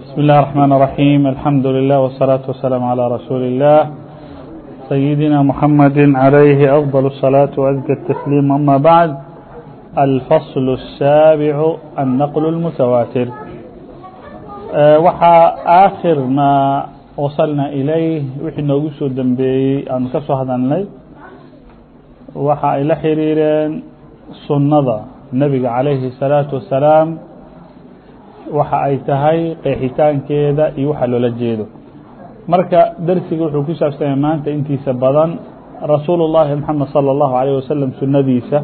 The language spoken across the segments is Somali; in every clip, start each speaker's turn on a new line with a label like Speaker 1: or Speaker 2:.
Speaker 1: بسم الله الرحمن الرحيم الحمد لله والصلاة والسلام على رسول الله سيدنا محمد عليه أفضل الصلاة وأزكى التسليم أما بعد الفصل السابع النقل المتواتر waxaa آخر ما وصلنا إليه wixii noogu soo dembeeyey aanu ka soo hadalnay waxa ay la xiriireen sunnada nebiga calayhi الsalaaةu waxa ay tahay qeexitaankeeda iyo waxa loola jeedo marka dersiga wuxuu ku saabsanya maanta intiisa badan rasuulu llahi moxamed salى اllahu alayh wasalam sunnadiisa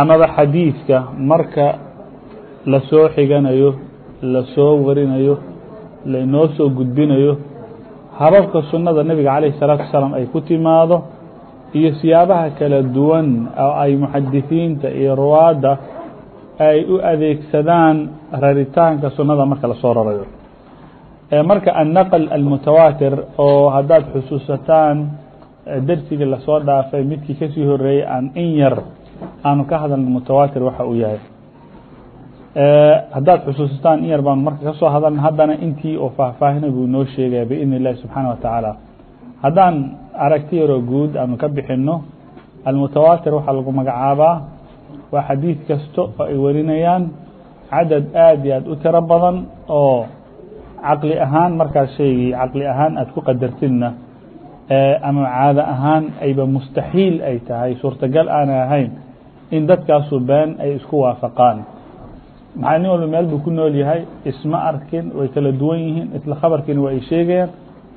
Speaker 1: amaba xadiidka marka la soo xiganayo lasoo warinayo lainoo soo gudbinayo hababka sunnada nebiga calayh الsalaatu wasalaam ay ku timaado iyo siyaabaha kala duwan oo ay muxadisiinta iyo ruwaadda ay u adeegsadaan raritaanka sunnada marka la soo rarayo. Marka annaql almutawaatir oo haddaad xusuusataan dersigii la soo dhaafay midkii ka sii horeeyey aan in yar aanu ka hadalna mutawaatir waxa uu yahay. Haddaad xusuusataan in yar baanu marka ka soo hadalna haddana intii oo faahfaahinay buu inoo sheegaya biidn illahi subxaana wa tacaala haddaan aragti yaroo guud aanu ka bixino almutawaatir waxaa lagu magacaabaa waa xadiid kasta oo ay warinayaan cadad aad iyo aad u tiro badan oo caqli ahaan markaas shaygii caqli ahaan aad ku qadartidna ama caado ahaan ayba mustaxiil ay tahay. Suurtagal aanay ahayn in dadkaasu been ay isku waafaqaan. Maxaa nin walba meel buu ku nool yahay isma arkin way kala duwan yihiin isla khabarkiina waa ay sheegayaan.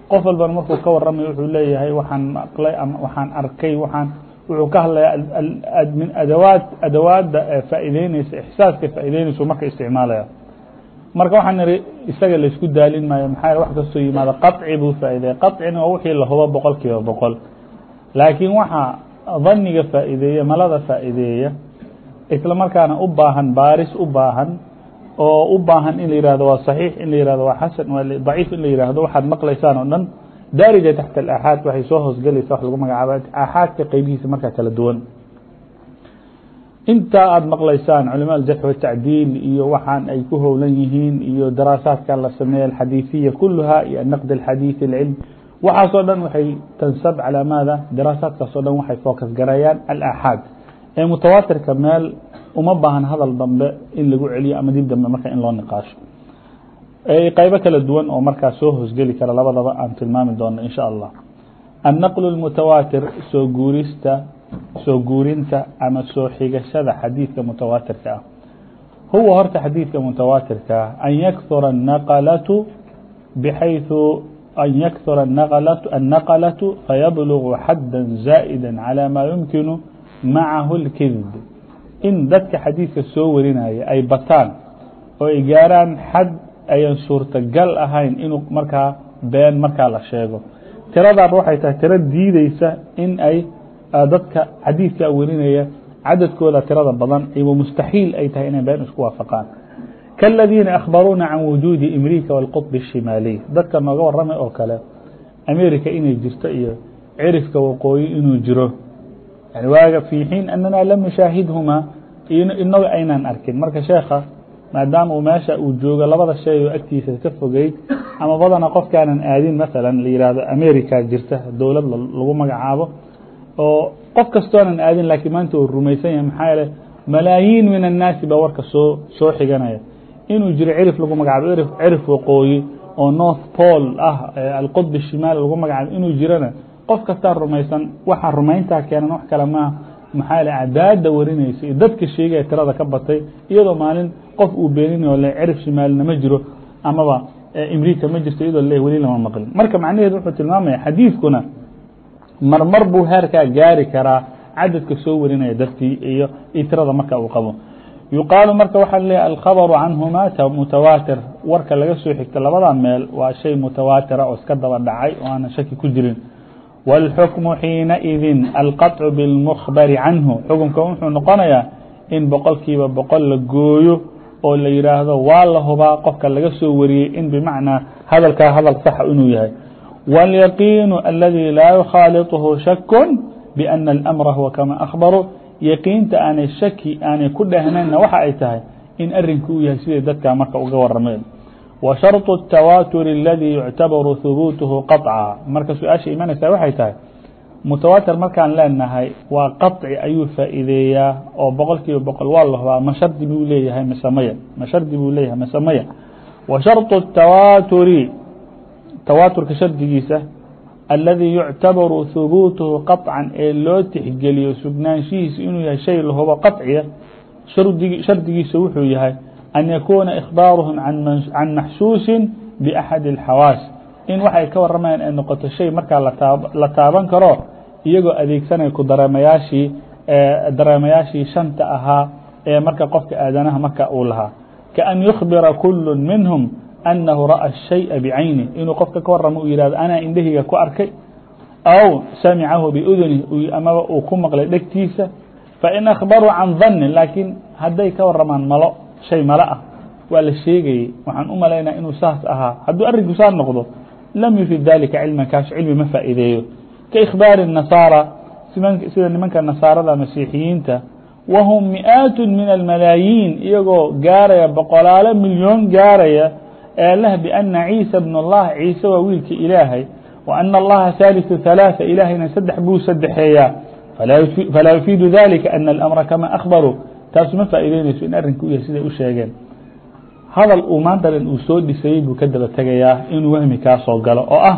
Speaker 1: Qof walbana markuu ka waramayo wuxuu leeyahay waxaan maqlay ama waxaan arkay waxaan wuxuu ka hadlayaa min adawaad adawaadda faa'ideyneysa ixsaaska faa'ideyneysa marka isticmaalaya marka waxaan ihi isaga laysku daalin maayo maxaa wax kastoo yimaado qaطci buu faa'ideeya qaطcina waa wixii la hubo boqol kiiba boqol laakiin waxaa daniga faa'ideeya malada faa'ideeya isla markaana u baahan baaris u baahan oo u baahan in la yihahdo waa صaxiix in la yihahdo waa xasan daciif in la yihahdo waxaad maqlaysaan oo dhan daarija taxta alaaxaad waxay soo hoosgelaysa wax lagu magacaaba aaxaadka qeybihiisa markaa kala duwan intaa aada maqlaysaan culama aljarx watacdiil iyo waxaan ay ku howlan yihiin iyo daraasaadka la sameeya alxadiiثiya kuluha iyo anaqd alxadiiث alcilm waxaasoo dhan waxay tansab calaa maada daraasaadkaas o dhan waxay focus garayaan alaaxaad ee mutawaatirka meel uma baahan hadal dambe in lagu celiyo ama dib dambe marka in loo niqaasho qaybo kala duwan oo markaa soo hoosgeli kara labadaba aan tilmaami doono in sha allah annaqlu اlmutawaatir soo guurista soo guurinta ama soo xigashada xadiidka mutawaatirka ah huwa horta xadiidka mutawaatirka ah an yakura الnaqlatu bxayثu an yakura الnaqlatu fayablugu xadda zaa'ida calى ma yumkinu macahu اlkidb in dadka xadiidka soo warinaya ay bataan oo ay gaaraan xad ayan suurtagal ahayn inuu markaa been markaa la sheego tiradaaba waxay tahay tiro diideysa in ay dadka xadiidka warinaya cadadkooda tirada badan iwa mustaxiil ay tahay inay been isku waafaqaan kaاladiina akhbaruuna can wujuudi imrika wاlqطb الshimaaliy dadka nooga waramay oo kale america inay jirto iyo cirifka waqooyi inuu jiro yani waaga fi xiin anana lam nushaahidhuma inaga aynaan arkin marka sheekha maadaama uu meesha uu joogo labada shay oo agtiisa ka fogeyd ama badana qofkaanan aadin masalan la yihahdo america jirta dowlad lagu magacaabo oo qof kastoonan aadin laakiin maanta uu rumaysan yahay maxaa yeele malaayiin min annaasi baa warka soo soo xiganaya. Inuu jiro cirif lagu magacaabo cirif waqooyi oo north pole ah alqطb shimaali lagu magacaabo inuu jirana qof kastaa rumaysan waxaa rumayntaa keenan wax kale maaha maxaa cadaada warinaysa dadka sheegaya tirada ka batay iyadoo maalin qof uu beeninayo le cirif shimaalina ma jiro amaba imrika ma jirto iyadoo le weli lama maqlin. Marka macnaheedu wuxuu tilmaamaya xadiidkuna marmar buu heerkaa gaari karaa cadadka soo warinaya dadkii iyo tirada marka uu qabo. Yuqaalu marka waxaa leeyahy alkhabru canhuma mutawaatir. Warka laga soo xigta labada meel waa shay mutawaatira oo iska daba dhacay oo aanan shaki ku jirin wاlxukmu xiinaidin alqaطcu biاlmukbari canhu xukunka wuxuu noqonayaa in boqolkiiba boqol la gooyo oo la yihaahdo waa la hubaa qofka laga soo wariyey in bimacnaa hadalkaa hadal saxa inuu yahay wاlyaqiinu aladi laa yukhaaliطhu shak bأna اlamra huwa kama akhbaruu yaqiinta aanay shaki aanay ku dhehnaynna waxa ay tahay in arinku uu yahay siday dadkaa marka uga warameen wa sharط التawaatur اladي yuctabaru hubuutuhu qaطca marka su-aasha imanaysaa waxay tahay mutawaatir markaan leenahay waa qaطci ayuu faa'iideeyaa oo boqol kiiba boqol waa la hubaa ma shardi buu leeyahay mise maya ma shardi buu leeyahay mise maya wa sharط الtawaaturi tawaaturka shardigiisa aladii yuctabaru hubuutuhu qaطcan ee loo tixgeliyo sugnaanshihiisa inuu yahay shay lahubo qaطciya shardigiisa wuxuu yahay an yakuuna ikhbaaruhum can maxsuusin biaxadi اlxawaas in waxay ka waramayaan ay noqoto shay markaa la taaban karo iyagoo adeegsanaya ku dareemayaashii dareemayaashii shanta ahaa ee marka qofka aadanaha marka uu lahaa kaan yukhbira kulu minhum أنhu rأى الشhayء bcayni inuu qofka ka waramo u yihahdo anaa indhahiga ku arkay aw samicahu biuduni amaba uu ku maqlay dhegtiisa fain akhbaruu can dani laakiin hadday ka waramaan malo shay malo ah waa la sheegayey waxaan u malaynaya inuu saas ahaa hadduu arrinku saa noqdo lam yufid dalika cilman kaas cilmi ma faa'iideeyo ka ikhbaari الnasaara sida nimanka nasaarada masiixiyiinta wahum mi'aat min almalaayiin iyagoo gaaraya boqolaalo milyoon gaaraya ee leh بأنa عيiسى بن الlah ciise waa wiilka ilaahay وأن الlaha ثالث ثaلاثة ilaahayna saddex buu sadexeeyaa falaa يufiidu ذalika أن الأمra kama أخbaruu taasu ma faa'ideynayso in arrinka u yahay siday u sheegeen hadal uu maanta dhan uu soo dhisayey buu ka daba tegayaa inuu wahmi kaa soo galo oo ah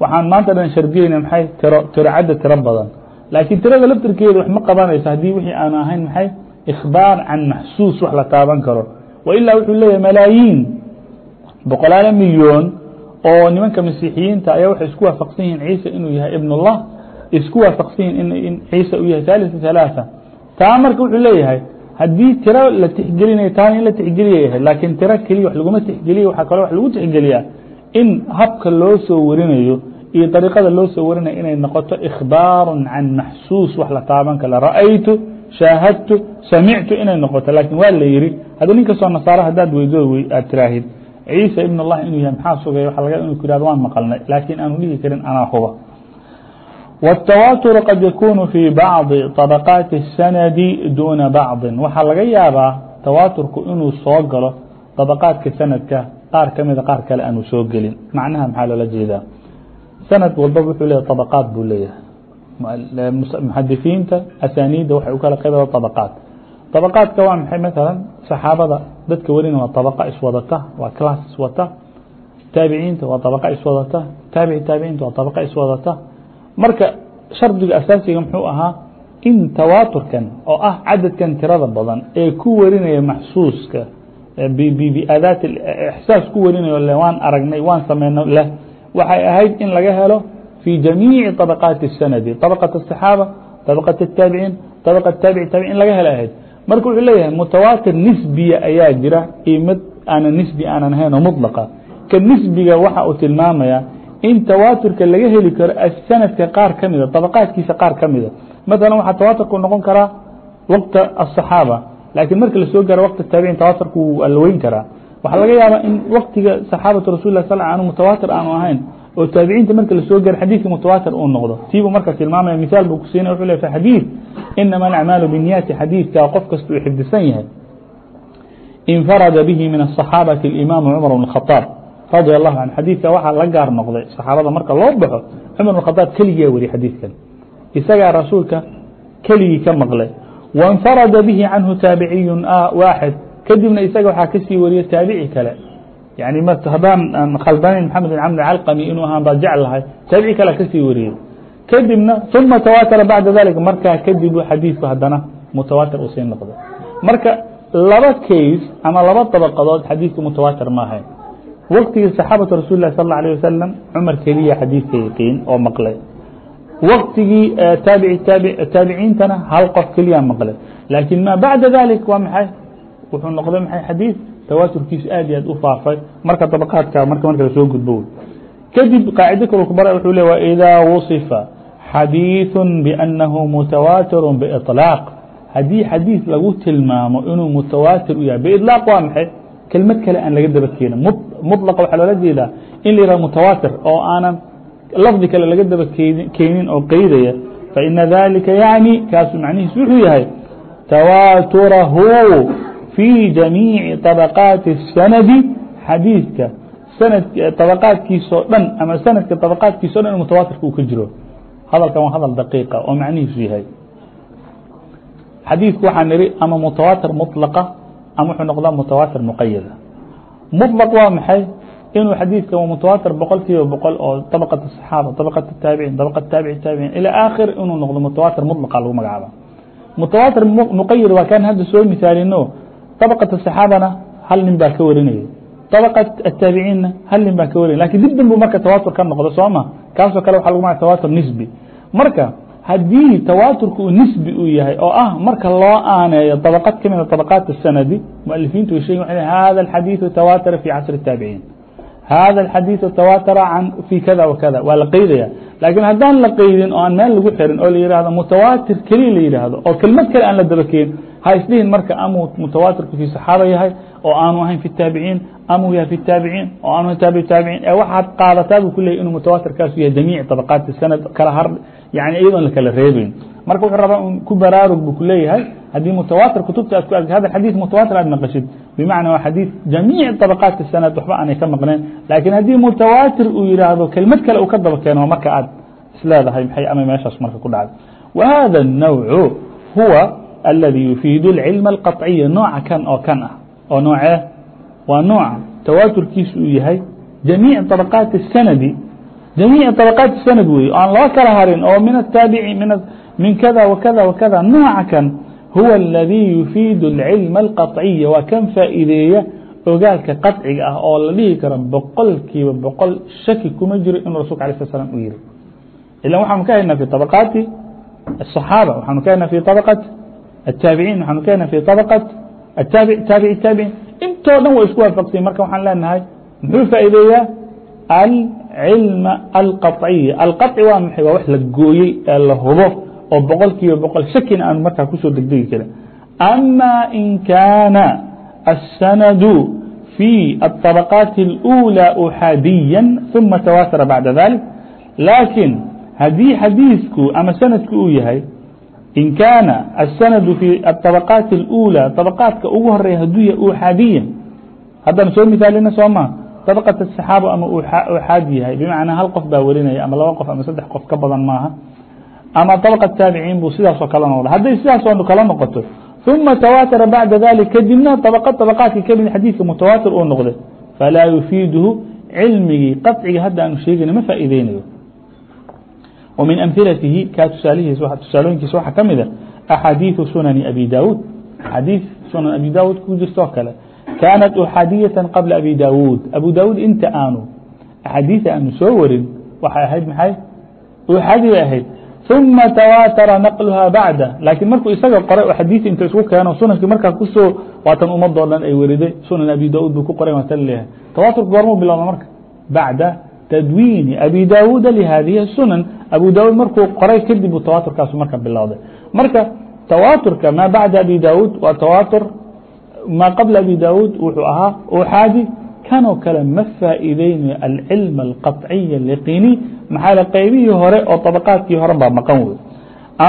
Speaker 1: waxaan maanta dhan shardiyeyna maxay tiro tiro cadda tiro badan laakiin tirada laftirkeeda wax ma qabanayso haddii wixii aanu ahayn maxay ikhbaar can maxsuus wax la taaban karo wa ilaa wuxuu leeyahay malaayiin boqolaalo milyoon oo nimanka masiixiyiinta ayaa waxay isku waafaqsan yihiin ciise inuu yahay ibn الlah isku waafaqsan yihin in ciise uu yahay ثالث ثaلاثة taa marka wuxuu leeyahay haddii tiro la tixgelinayo taana in la tixgeliyay ahayd laakiin tiro keliya wax laguma tixgeliya waxaa kaloo wax lagu tixgeliyaa in habka loo soo warinayo iyo dariiqada loo soo warinayo inay noqoto ikhbaar can maxsuus wax la taaban kale ra'aytu shaahadtu samictu inay noqoto. Laakiin waa la yihi haddi nin kastoo nasaaro haddaad weydo aad tiraahid. Ciisa ibn الlah inuu yahay maxaa sugay waa laga inu ku yihahdo waan maqalnay. Laakiin aanu dhihi karin anaa huba والتwاtر qad ykun fي bacضi طabqaati الsanadi duna bacضi waxaa laga yaabaa tawaaturku inuu soo galo طabqaadka sanadka qaar ka mida qaar kale aanu soo gelin macnaha maxaa loola jeedaa sanad walbaba wuxuu leeya طabqaad buu leeyahay muxadiثiinta asaniidda waxay u kala qaybada طabqaad طabqaadka waa maxay maala saxaabada dadka welina waa طabqa iswadata waa class iswata taabiciinta waa طabqa iswadata taabici taabiciinta waa طabqa iswadata marka shardiga asaasiga muxuu ahaa in tawaaturkan oo ah cadadkan tirada badan ee ku warinaya maxsuuska biadaat ixsaas ku warinayo le waan aragnay waan sameyno leh waxay ahayd in laga helo fi jamiici طabaqaati الsanadi طabaqaة الصaxaaba طabaqaة الtaabiciin طabaqaة taabici taabicin laga helo ahayd marka wuxuu leeyahay mutawaatir nisbiya ayaa jira iyo mid aanan nisbi aanan ahayn oo muطlaqa ka nisbiga waxa uu tilmaamaya in tawaaturka laga heli karo sanadka qaar ka mida طabaqaadkiisa qaar ka mida maثala waxaa tawaaturku noqon karaa waqta الصaxaaba laakiin marka lasoo gaaro waqt taabicin tawaaturku waa la weyn karaa waxaa laga yaabaa in waktiga صaxaabatu rasul lah sl anu mutawaatir aanu ahayn oo taabiciinta marka lasoo gaaro xadiidka mutawaatir uu noqdo tiibuu marka tilmaamaya miثaal buu kusiinaya wuxuu le xadiid inama alacmaalu biniyati xadiidka qof kasta uu xifdisan yahay infarada bihi min الصaxaabati اimaamu cumar bn الkhaطاab radي الlahu canه xadiidka waxaa la gaar noqday saxaabada marka loo baxo cumar bn khadaab keligaa weri xadiidkan isagaa rasuulka keligii ka maqlay waاnfarada bihi canhu taabiciyu waaxid kadibna isaga waxaa kasii wariye taabici kale yani haddaan khaldanayn maxamed bin camr calqami inuu ahaan baa jeclahay taabici kale kasii wariyey kadibna ثuma tawaatara bacda dalika markaa kadib xadiidku haddana mutawaatir uu sii noqday marka laba case ama laba dabaqadood xadiidka mutawaatir ma ahayn wktigii صaxaabatu rasul lah sal اله alيه wasalam cumar keliya xadiidka yaqiin oo maqlay waktigii taabiciintana hal qof keliya maqlay laakiin ma bacda dalik waa maxay wuxuu noqday maxay xadiid tawaaturkiisu aad iyo aad u faafay marka dabaqaadka marka marka lasoo gudbo kadib qaacido kal kubara wuxuu le wإida waصifa xadiiث bأnahu mutawaatir bإطلاaq haddii xadiid lagu tilmaamo inuu mutawaatir u yahay bإطلاaq waa maxay kelmad kale aan laga daba keenin muطلqa waxaa loola jeedaa in la yihah mutawaatir oo aanan lafdi kale laga daba keenin oo qeydaya faإna dalika yaعni kaasu macnihiis wuxuu yahay tawaaturahu fي جamيiعi طabقاaتi الsanadi xadiidka sanad طabaqaadkiisao dhan ama sanadka طabaqaadkiisa o dhan in mutawaatirka uu ka jiro hadalkan waa hadal daqiiqa oo macnihiisu yahay xadiidku waxaa nihi ama mutawaatir muطlaqa ama wuxuu noqdaa mutawaatir muqayada muطlaq waa maxay inuu xadiidka mutawaatir boqol kiiba boqol oo طabqaة الصaxaaba طabqaة الtaabiciin طabqaة taabici taabiciin ilى aakhir inuu noqdo mutawaatir muطlaqa lagu magacaaba mutawaatir muqayad waa kan hadda soo misaalino طabqaة الصaxaabana hal nin baa ka warinaya طabqaة الtaabiciinna hal nin baa ka warinaya lakin dib danbu marka tawaatur ka noqdo soo ma kaasoo kale waxa lagu maga tawaatur nisbi marka haddii tawaaturka uu nisbi uu yahay oo ah marka loo aaneeyo طabqad ka mida طabqaat الsanadi mualifiintu way shegen wa hada الxadiiثu tawaatara fi casr الtaabiciin hada الxadiiثu tawaatara fi kada w kada waa la qeydaya lakin haddaan la qeydin oo aan meel lagu xirin oo la yihahdo mutawaatir keliya la yidhaahdo oo kelmad kale aan la dabakeen ha isdhihin marka amuu mutawaatirku fi صaxaaba yahay oo aanu ahayn fi الtaabiciin amuu yahay fi الtaabiciin oo aanu taabic taabiciin ee waxaad qaadataa buu ku leeyay inuu mutawaatirkaasu yahay jamiic طabaqaati sanad kala har yani iyadoon la kala reebeyn marka wuxuu rabaa ku baraarug buu ku leeyahay haddii mutawaatir kutubta aad ku argtid hada xadiiث mutawaatir aad maqashid bimacna waa xadiiث jamiic طabaqaati sanad waxba aanay ka maqneen lakin haddii mutawaatir uu yihaahdo kelmad kale uu ka daba keeno marka aad isleedahay maxay ama meeshaas marka ku dhacday wa hada الnawcu huwa aladi yufiid اlcilm الqaطciya nooca kan oo kan ah oo nooعe eh. waa nooعa tawaaturkiisu uu yahay جamيiع طaبقاaت الsند جamيiع طaبقاaت الsند wey aan loo kala harin oo min التaaبعي min kda وkda وkda nooعa kan huوa الذي يuفيid العilم القaطعيa waa kan faa'iideeya ogaalka qaطciga ah oo la dhihi karo boqolkiiba boqol shaki kuma jiro inuu rasulka aليه sل sلم u yihi ilا waxaanu ka haynaa في طaبقاaتi الصحاaبة waxaanu ka haynaa في طaبقة التaaبعين waxaanu ka haynaa في طaبقة ataabic taabici taabiciin intoo dhan wa isku waafaqsanya marka waxaan leenahay muxuu faa'iideeyaa alcilma alqaطciya alqaطci waa maxay waa wax la gooyey ee la hubo oo boqol kiiba boqol shakina aanu markaa kusoo degdegi karin ama in kaana الsanadu في الطبقات الأولى أحاديا ثم تواتر بعد ذلك لكن hadيi xadيiثku ama سندku uu yahay in كاana السند في الطبقاaت الأولى طبقاaتka ugu horeya haduu yahay أxاadiya haddana soo مثaalina soo ma طبقة الصحاaبة ama أxاad yahay بمعنaa hal qof baa werinaya ama laba qof ama saddex qof ka badan maaha ama طبقة تaaبعيin buu sidaasoo kala noqda hadday sidaasoo kala noqoto ثuma تواتر baعda ذلك kadibna طبقة طبقاaتki kamid xadيiثka متawاtir uu noqday falaa يuفiidhu cilmigii qaطciga hadda aanu sheegayna ma faa'iideynayo وmiن أمilatihi ka tusaalooyinkiis waxa ka mida ah, أxaadiiثu sunani abi dawud xadiiث sunan abi dawud ku jirtoo kale. Kaanat أxaadiyaة qabla abi dawud abu dawud inta aanu أxaadiiثa aanu soo warin waxay ahayd maxay? أxadi bay ahayd. ثuma twaatara naqlha bacda. Laakiin markuu isaga qoray oo xadiiث inta isku keeno sunankii markaa ku soo waatan umadoo dhan ay weriday. Sunan abi dawud buu ku qoray waa ta leeyahay. Twaturku goormuu bilowda marka? Bacda tdwini abi dawud لhadiه الsunan abu dawud markuu qoray kadib twaturkaas marka bilowday marka twaturka ma baعda abi dawud waa twatur ma qabla abi dawud wuxuu ahaa uxaadi kanoo kale ma faa'iideynayo alcilm اlqaطciy اliqini maxaa qaybihii hore oo طabqaadkii hore baa maqan wey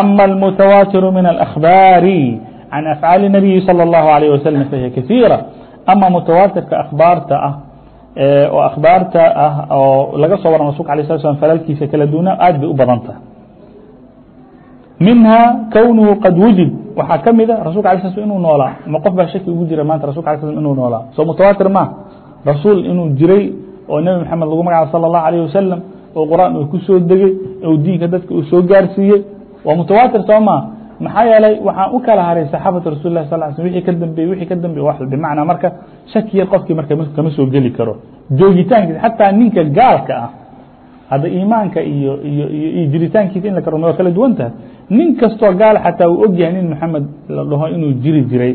Speaker 1: ama اlmutawatiru min اlأkhbaari can afcaali الnabiyi salى الlahu عalيه waslm fahiy kasiira ama mutawaatirka akhbaarta ah oo akhbaarta ah oo laga soo waran rasulka alيه slat slam falalkiisa kala duuna aad bay u badan tahay minha kwnuhu qad wujid waxaa ka mida rasulka ala sl inuu noolaa ma qof baa shaki ugu jira maanta rasulka ala sl inuu noolaa soo mutawaatir ma rasuul inuu jiray oo nebi maxamed lagu magacabo salى الlahu alيه wasalam oo qur'aan uu ku soo degey oo diinka dadka uu soo gaarsiiyey waa mutawaatir soo ma maxaa yeelay waxaan u kala haray saxaabatu rasul sal sl wixii ka dambeeyey wixii ka dambeeye wax bimacnaa marka shaki yar qofkii marka kama soo geli karo. Joogitaankiisa xataa ninka gaalka ah hadda iimaanka iyo iyo iyo jiritaankiisa in la karumay waa kala duwan tahay. Nin kastoo gaal xataa uu og yahay nin maxamed la dhaho inuu jiri jiray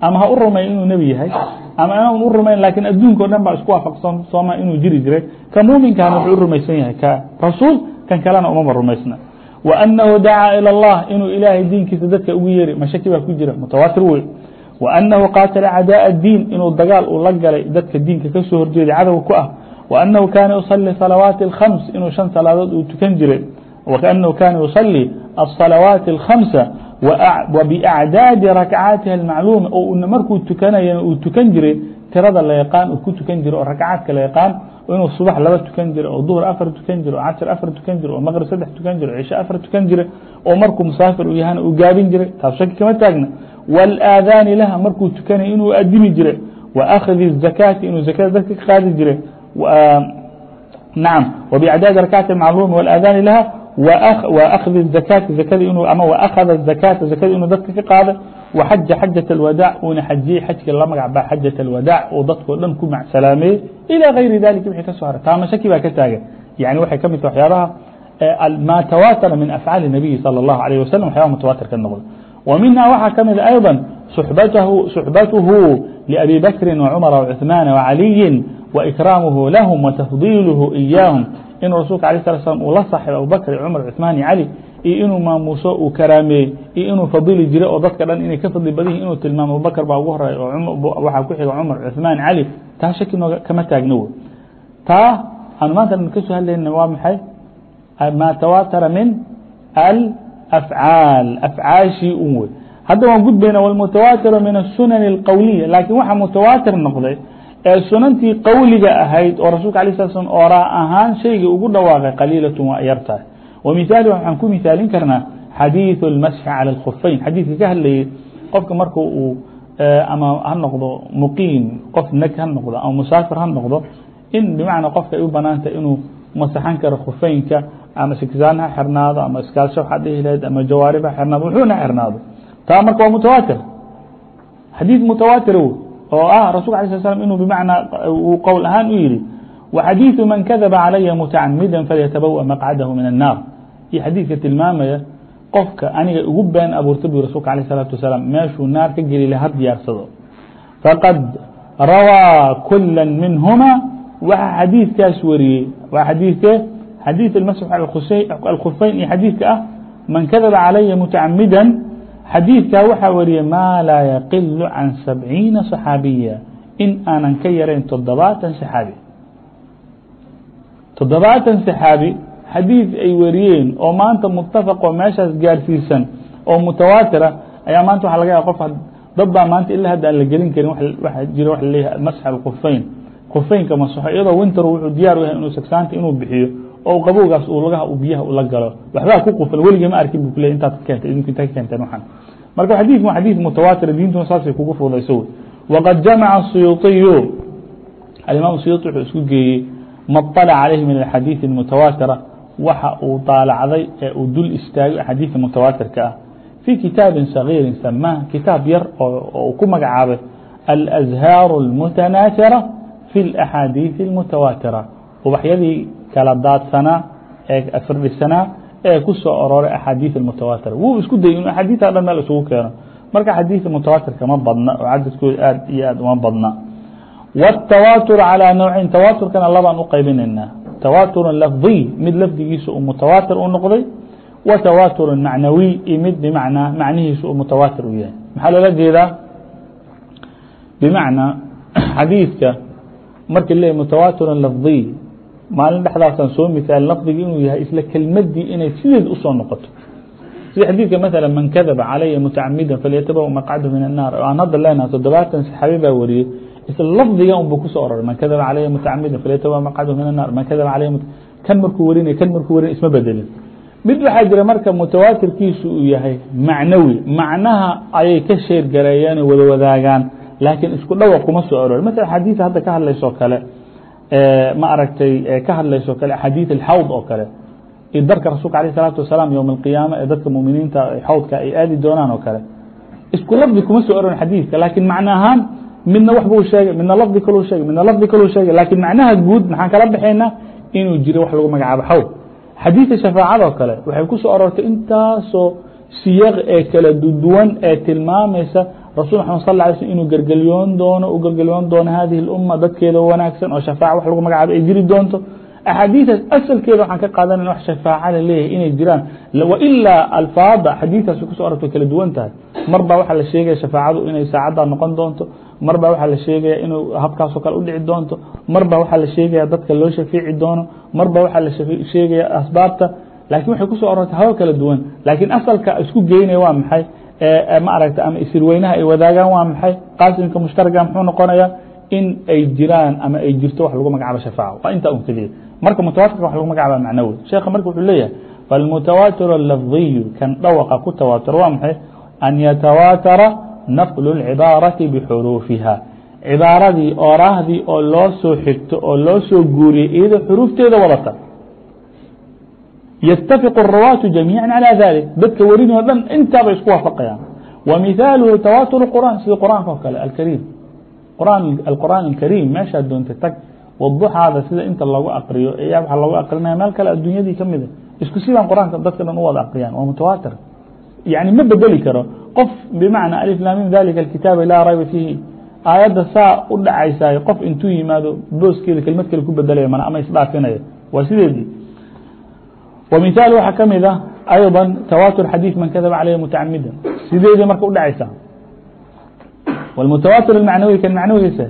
Speaker 1: ama ha u rumayn inuu nebi yahay ama inaan u rumayn lakiin adduunka o dhan baa isku waafaqsan sooma inuu jiri jiray. Ka muuminkaana wuxuu u rumaysan yahay ka rasuul kan kalena umama rumaysna وأنه dacاa ilى الlah inuu ilaahay diinkiisa dadka ugu yeeri ma shaki baa ku jira mutawaatir wey وأنhu qاatla cadاء الdiin inuu dagaal uu la galay dadka diinka kasoo horjeeday cadow ku ah وأنhu kana yuصلي صلaوaaت الخمس inuu شhan salaadood uu tukan jiray وأنhu kana yuصلي الصلaوaaت الخمسة وبأعdاadi rakcaatiha الmacluuma oo una markuu tukanayana uu tukan jiray tirada la yaqaan uu ku tukan jiro oo ragcaadka la yaqaan inuu subax laba tukan jira oo duhr afar tukan jira oo casr afar tukan jira oo maqrib saddex tukan jira o cisho afar tukan jira oo markuu musaafir u yahana uu gaabin jiray taas shaki kama taagna. Wاlaadaani laha markuu tukanay inuu adimi jire. Waأkhdi الzakaati inuu zakada dadka ka qaadi jire. Naam. Wbicdaadi rakaati macluumi wاlaadaani laha وأخذ الزكاaة زkdi أkhذ الزakاaةa زakadi inuu dadka ka qaado وxaja xajaة الwadاaع una xajiyey xajkii la magacba xajaة الwadاaع oo dadkoo dhan ku macsalaameeyey إilى غayri ذalika wxii ka soo haray taama shaki baa ka taagan yaعni waxay ka mid ta waxyaabaha ma tawaaتara min أfعاaل النabiyi salى الlaه عليه waسلم waxyabaha mutawaatir ka noqda وminhaa waxaa ka mid أيضا suxbathu لأbi bakri وcمر وcثmaaن وعaliyi وإkrاamhu lahm وتfضiilhu إyaahم inuu rasulka alيه sلa sلام uu la saaxibo abubakr cmar cثmaan cali iyo inuu maamuuso uu karaameeyey iyo inuu fadili jiray oo dadka dhan inay ka fadli badan yihin inuu tilmaamo abubakr baa ugu horeey oo waxaa ku xiga cmar cثmaan cali taa shaki nooga kama taagno w taa aanu maanta ka soo hadlayna waa maxay ma tawatara min alafعaal afcaashii un wey hadda waan gudbayna wاlmutawatiru min الsunan الqowliya lakin waxa mutawaatir noqday ee sunantii qowliga ahayd oo rasulka alيه sala slm oraa ahaan shaygii ugu dhawaaqay qaliilaة waa yar tahay wa miثaali waxaan ku mihaalin karnaa xadiiث الmasxi calى الkhufayn xadiidka ka hadlayay qofka marka uu ama ha noqdo muqiim qof neg ha noqdo ama musaafir ha noqdo in bimacnaa qofka ay u banaantah inuu masaxan karo khufeynka ama sikzaan ha xirnaado ama iskaalsho waxaa dhihi lahayd ama jawaarib ha xirnaado wuxuuna xirnaado taa marka waa mutawaatir xadiiث mutawaatir oo ah rasulka aليه sl sم inuu bmacnaa uu qowl ahaan u yihi وxadيiثu maن kadaba calaya mutacamida falyatabaw maqcadahu min الnaar iyo xadiidka tilmaamaya qofka aniga igu been abuurta bu rasulka alيه الsalaaةu wasalaaم meeshuu naar ka geli laha diyaarsado. Faqad rawىa kula minhma waxa xadiidkaas wariyey waa xadiidkee xadiiث اmasx alkufayn iyo xadiidka ah man kadaba calaya mutacamida xadiidkaa waxaa wariyey maa laa yaqilu can sabciina صaxaabiya in aanan ka yarayn toddobaatan saxaabi. Toddobaatan saxaabi xadiid ay wariyeen oo maanta mutafaqo meeshaas gaarsiisan oo mutawaatira ayaa maanta waxa laga yaaba qof dad baa maanta ilaa hadda aan la gelin karin waxa jira waxa la leeyahay masx alkhufayn khufeynka masaxo iyadoo winter wuxuu diyaar u yahay inuu sagsaanta inuu bixiyo oo qabowgaas uu lagaha uu biyaha ula galo waxbaa ku qufan weligii ma arkin bu kule intaad ka keentay idinku intaa ka keenteen waxaan marka xadiidku waa xadiid mutawaatir diintuna saasay kugu fudayso wey waqad jamaca suyuuطiyu alimaam suyuuطi wuxuu isku geeyey maطلع عalيh min الxadiiث الmutawaatira waxa uu daalacday ee uu dul istaagay axaadiiثa mutawaatirka ah fي kitaabi صaغيiri samaah kitaab yar oo ku magacaabay alأzhاar الmutanaasira في الأxaadiiث الmutawaatira ubaxyadii kala daadsanaa ee firdhisanaa ee ku soo aroray axaadiiث الmutawaatira wuu isku dayay inu axaadiiثa dhan meel isugu keeno marka axaadiiثa mutawaatirka ma badna oo cadadkooda aad iyo aad uma badna والتwاtر عalى نوعin twاturkana labaan u qaybinayna twاtur lafظي mid lafdigiisa uu mutawaatir u noqday و twاtur macnawي iyo mid bmacnaa macnihiisa uu mutawaatir u yahay maxaa loola jeedaa bmacnaa xadiidka marki le mutawaatir lafظي maalin dhexdaasaan soo misaal lafdigi inuu yahay isla kelmadii inay sideed usoo noqoto sida xadiidka mثلا man kadaba calaya mutacamida falyatabaw maqcadu min الnaar aan hadda leenaha toddobaatan saxaabi baa wariyey isla lafdiga un bu kusoo ororay man kadaba calaya mutacamida falyatawa maqcadu min الnar man kadaba alay kan markuu warinay kan markuu warinay isma bedelin mid waxaa jira marka mutawaatirkiisu uu yahay macnawi macnaha ayay ka sheer gareeyeen wada wadaagaan laakiin isku dhawa kuma soo arori masala xadiid hadda ka hadlaysoo kale ma aragtay ka hadlaysoo kale axaadiid alxawd oo kale iyo darka rasulka alيه الsalaatu wasalaam yowma alqiyaama ee dadka muminiinta xawdka ay aadi doonaan oo kale isku lafdi kuma soo arorin xadiidka laakiin macno ahaan midna wax buu sheegay midna lafdi kaluu sheegay midna lafdi kaluu sheegay laakiin macnaha guud maxaan kala baxaynaa inuu jiro wax lagu magacaabo xawd xadiidka shafaacadoo kale waxay ku soo aroortay intaasoo siyaq ee kala duwan ee tilmaamaysa rasul maxamed sal lla alay slm inuu gergelyoon doono u gergelyoon doono hadihi اlumma dadkeeda wanaagsan oo shafaaca wax lagu magacaabo ay jiri doonto axaadiiثaas asalkeeda waxaan ka qaadanayna wax shafaaca la leeyahay inay jiraan wailaa alfaada xadiiثaas kuso arortay kala duwan tahay mar baa waxaa la sheegaya shafaacadu inay saacaddaa noqon doonto mar baa waxaa la sheegaya inuu habkaasoo kale udhici doonto mar baa waxaa la sheegaya dadka loo shafiici doono mar baa waxaa la sheegaya asbaabta laakiin waxay kusoo arortay haba kala duwan laakiin asalka isku geynaya waa maxay Ma aragta ama isirweynaha ay wadaagaan waa maxay? Qaasimka mushtaraga muxuu noqonaya in ay jiraan ama ay jirto wax lagu magacaabo shafaaco waa intaa un keliya marka mutawaatirka wax lagu magacaaba macnawi. Sheekha marka wuxuu leeyahay falmutawaatir alafdiyu kan dhawaqa ku tawaaturo waa maxay? An yatawaatara naqlu اlcibaarati bixuruufiha. Cibaaradii oraahdii oo loo soo xigto oo loo soo guuriyay iyadoo xuruufteeda wadata ytafiq الrawaatu jamiiعا calى dalik dadka werin oo dhan intaabay isku waafaqayaan wa mihaaluhu tawaatur qur'an sida qur'aanka oo kale alkariim alqur'aan alkariim meeshaa doonta tag waduxaada sida inta lagu akriyo ayaa waxaa lagu akrinaya meel kale adduunyadii ka mida isku sidaan qur'aanka dadka dhan u wada akriyaan waa mutawaatir yani ma bedeli karo qof bimacna alif laamim dalika alkitaaba laa rayba fiihi aayadda saa u dhacaysaay qof intuu yimaado booskeeda kelmad kale ku bedelaya mana ama isdhaafinaya waa sideedii ومثال waxa ka mid a أيضا تواتر حديث mن kdب عليه متعمدا. sideeda marka udhacaysa والمتواtر المعنوي kn معنوgiisa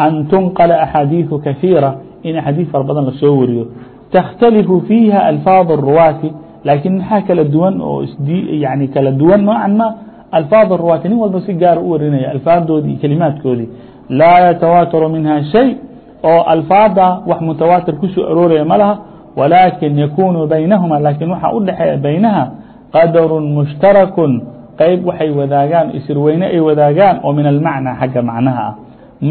Speaker 1: أن تنقل أحاديث كثيرة in أحاديث فر badan la soo wariyo تختلف فيها ألفاظ الرواaة لakiن مaxaa kala duwan oo n kala duwan نوعا ma ألفاaظ الرواaة nin walba si gaar u warinaya ألفاaظdoodii كلiمaaتkoodii لا يتواaتر منها شhيء oo ألفاada wax متواaتر ku soo arooraya ma لha ولكن يكون بينهma لakiن waxa u dhexeeya بينها qadر مشhتaرك qeyb waxay wadaagaan isirweyne ay wadaagaan oo min المعنى xagga macnaha ah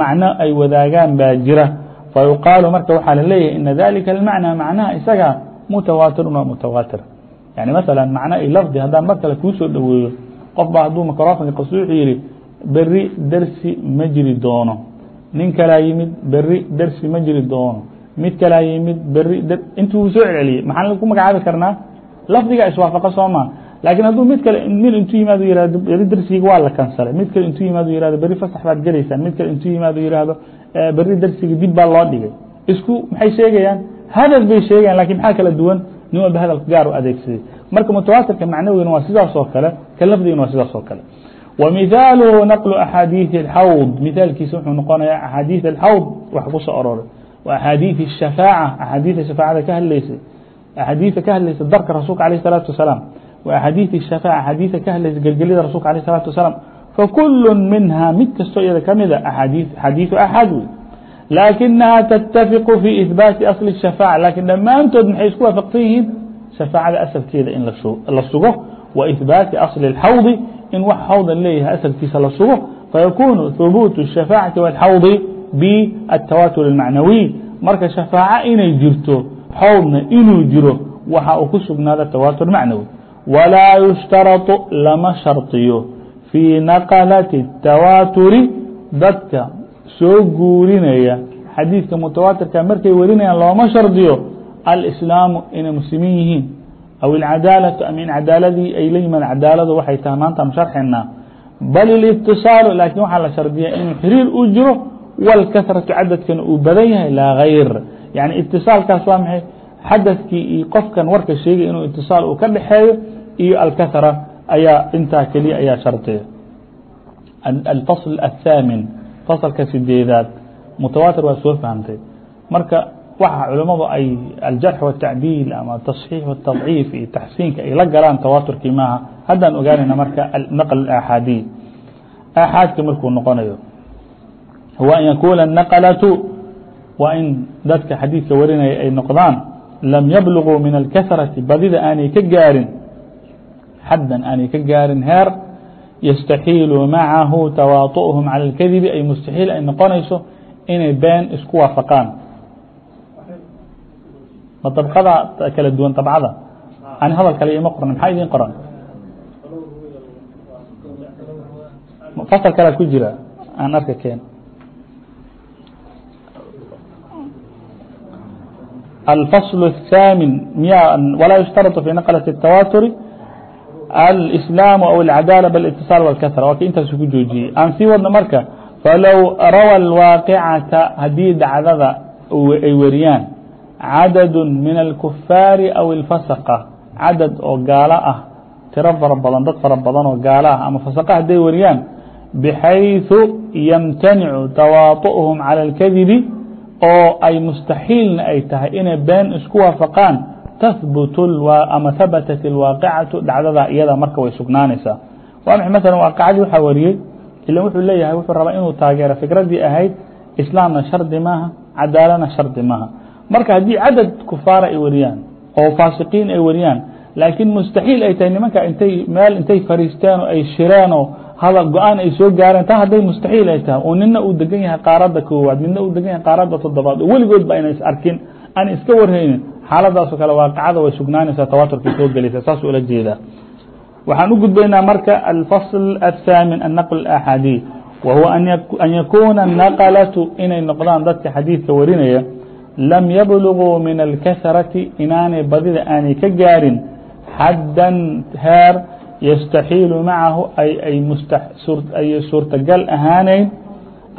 Speaker 1: macno ay wadaagaan baa jira فيuqaaل marka waxaa laleeyahay iن ذلika المعنى macnaha isaga متawاtir waa متawاtir يعني مثلا macno ay lفdi haddaan mar kale kuu soo dhoweeyo qof ba hadduu microfonka qas wuxuu yihi beri dersi ma jiri doono nin kalaa yimid beri dersi ma jiri doono mid kalaa yimid beri intuu soo celceliyey maxaan ku magacaabi karnaa lafdiga iswaafaqa sooma laakiin hadduu mid kale mid intuu yimaado yihahdo beri dersiga waa la kansalay mid kale intuu yimaado yihahdo beri fasax baad gelaysaan mid kale intuu yimaado yihahdo beri dersiga dib baa loo dhigay isku maxay sheegayaan hadal bay sheegayan lakin maxaa kala duwan nin walba hadalka gaar u adeegsaday marka mutawaatirka macnawigana waa sidaas oo kale ka lafdigana waa sidaas oo kale ومثاaله نقل أحاadيث الحوض مثاalkiisa wuxuu noqonaya أحاadيث الحوض wax kusoo aroray أxاadيiث الشhفاعة أxاadiiثa شhفاacada ka hadlaysay أxaadiiثa ka hadlaysa darka rasuulka عaليه الصلاaةu وaسلاaم وأxاadiiث الشhفاعة أxaadiiثa ka hadlaysa gelgelida rasulka عaليه الصلاaةu وaسلاaم فكuل minها mid kastoo iyada ka mida xadiiثu أxad wey لakiنaha تتaفiq في إثbاaتi أصل الشhفاعة lakiن dhammaantood maxay isku waafaqsan yihiin? شhفاacada asalkeeda in la sugo. وإثbاaتi أصل الxawض in wax xawdan leeyahay asalkiisa la sugo. Faykun ثbوت الشhفاacةi والxawض بالتawاتر المعنوي marka شhفاaعة inay jirto xawdna inuu jiro waxa uu ku sugnaada تawاتر معنوي وlاa يشhتaرط lama sharطiyo في نqلة التawاتر dadka soo guurinaya xadيiثka متawاtirka markay warinayaan looma shardiyo الإسلاaم inay mسلimiin yihiin aw اcadaalatu ama in cadaaladii ay la yimaad cadaaladu waxay tahay maanta an sharxinaa bal الاتصaalu laakiin waxaa la shardiya inuu xiriir u jiro wاlkasratu cadadkana uu badan yahay laa غayr yani itisaalkaas waa maxay xadadkii iyo qofkan warka sheegay inuu itiصaal uu ka dhexeeyo iyo alkasra ayaa intaa keliya ayaa shardiya alfصl الthaamin faslka sideedaad mutawaatir waa soo fahamtay marka waxa culimmadu ay aljarx والtacdiil ama taصxiix والtadciif iyo taxsiinka ay la galaan tawaaturkii maaha haddaan ogaanayna marka naql aaxaadi aaxaadka markuu noqonayo huwa an yakuna الnaqlatu waa in dadka xadiidka warinaya ay noqdaan lam yablغuu min alkasrati badida aanay ka gaarin xaddan aanay ka gaarin heer yastaxiilu macahu tawaaطu'hum calى اlkadibi ay mustaxiil ay noqonayso inay been isku waafaqaan ma dabqada kala duwan dabcada ani hadal kale ima qoran maxaa idin qoran fasal kalea ku jira aan arka keen الفصل الثامن ولا يشترط في نقلة التواتر الإسلام أو العدالة بالاتصال والكثرة waa k intaas ku joojiyey aan sii wadno marka فlو rawى الواaقعaةa hadii dacdada ay weriyaan cadad min الكفاari aw الفasقة cadad oo gaalo ah tiro fara badan dad fara badan oo gaalo ah ama fasqa haday wariyaan bxayثu ymtanicu tawaaطu'hum calى الkadibi oo ay mustaxiilna ay tahay inay been isku waafaqaan tahbt ama habatat اlwaaqicatu dhacdada iyada marka way sugnaanaysaa. Mثala waaqacadii waxaa wariyey ilan wuxuu leeyahay wuxuu rabaa inuu taageero fikradii ahayd islaamna shardi maaha cadaalana shardi maaha. Marka haddii cadad kufaara ay wariyaan oo faasiqiin ay wariyaan laakiin mustaxiil ay tahay nimanka intay meel intay fariisteen oo ay shireenoo hadal go'aan ay soo gaareen taa hadday mustaxiil ay tahay oo nina uu degan yahay qaaradda koowaad midna uu degan yahay qaaradda toddobaad oo weligoodba ayna is arkin aan iska warhaynin xaaladaasoo kale waaqicada way sugnaanaysaa tawaaturkay soo gelaysa saas ula jeedaa. Waxaan u gudbaynaa marka alfasl aلthaamin annaql axaadi wa huwa an yakuuna naqalatu inay noqdaan dadka xadiidka warinaya lam yabluguu min alkasrati inaanay badida aanay ka gaarin xaddan heer yastaxiilu macahu ay suurtagal ahaanayn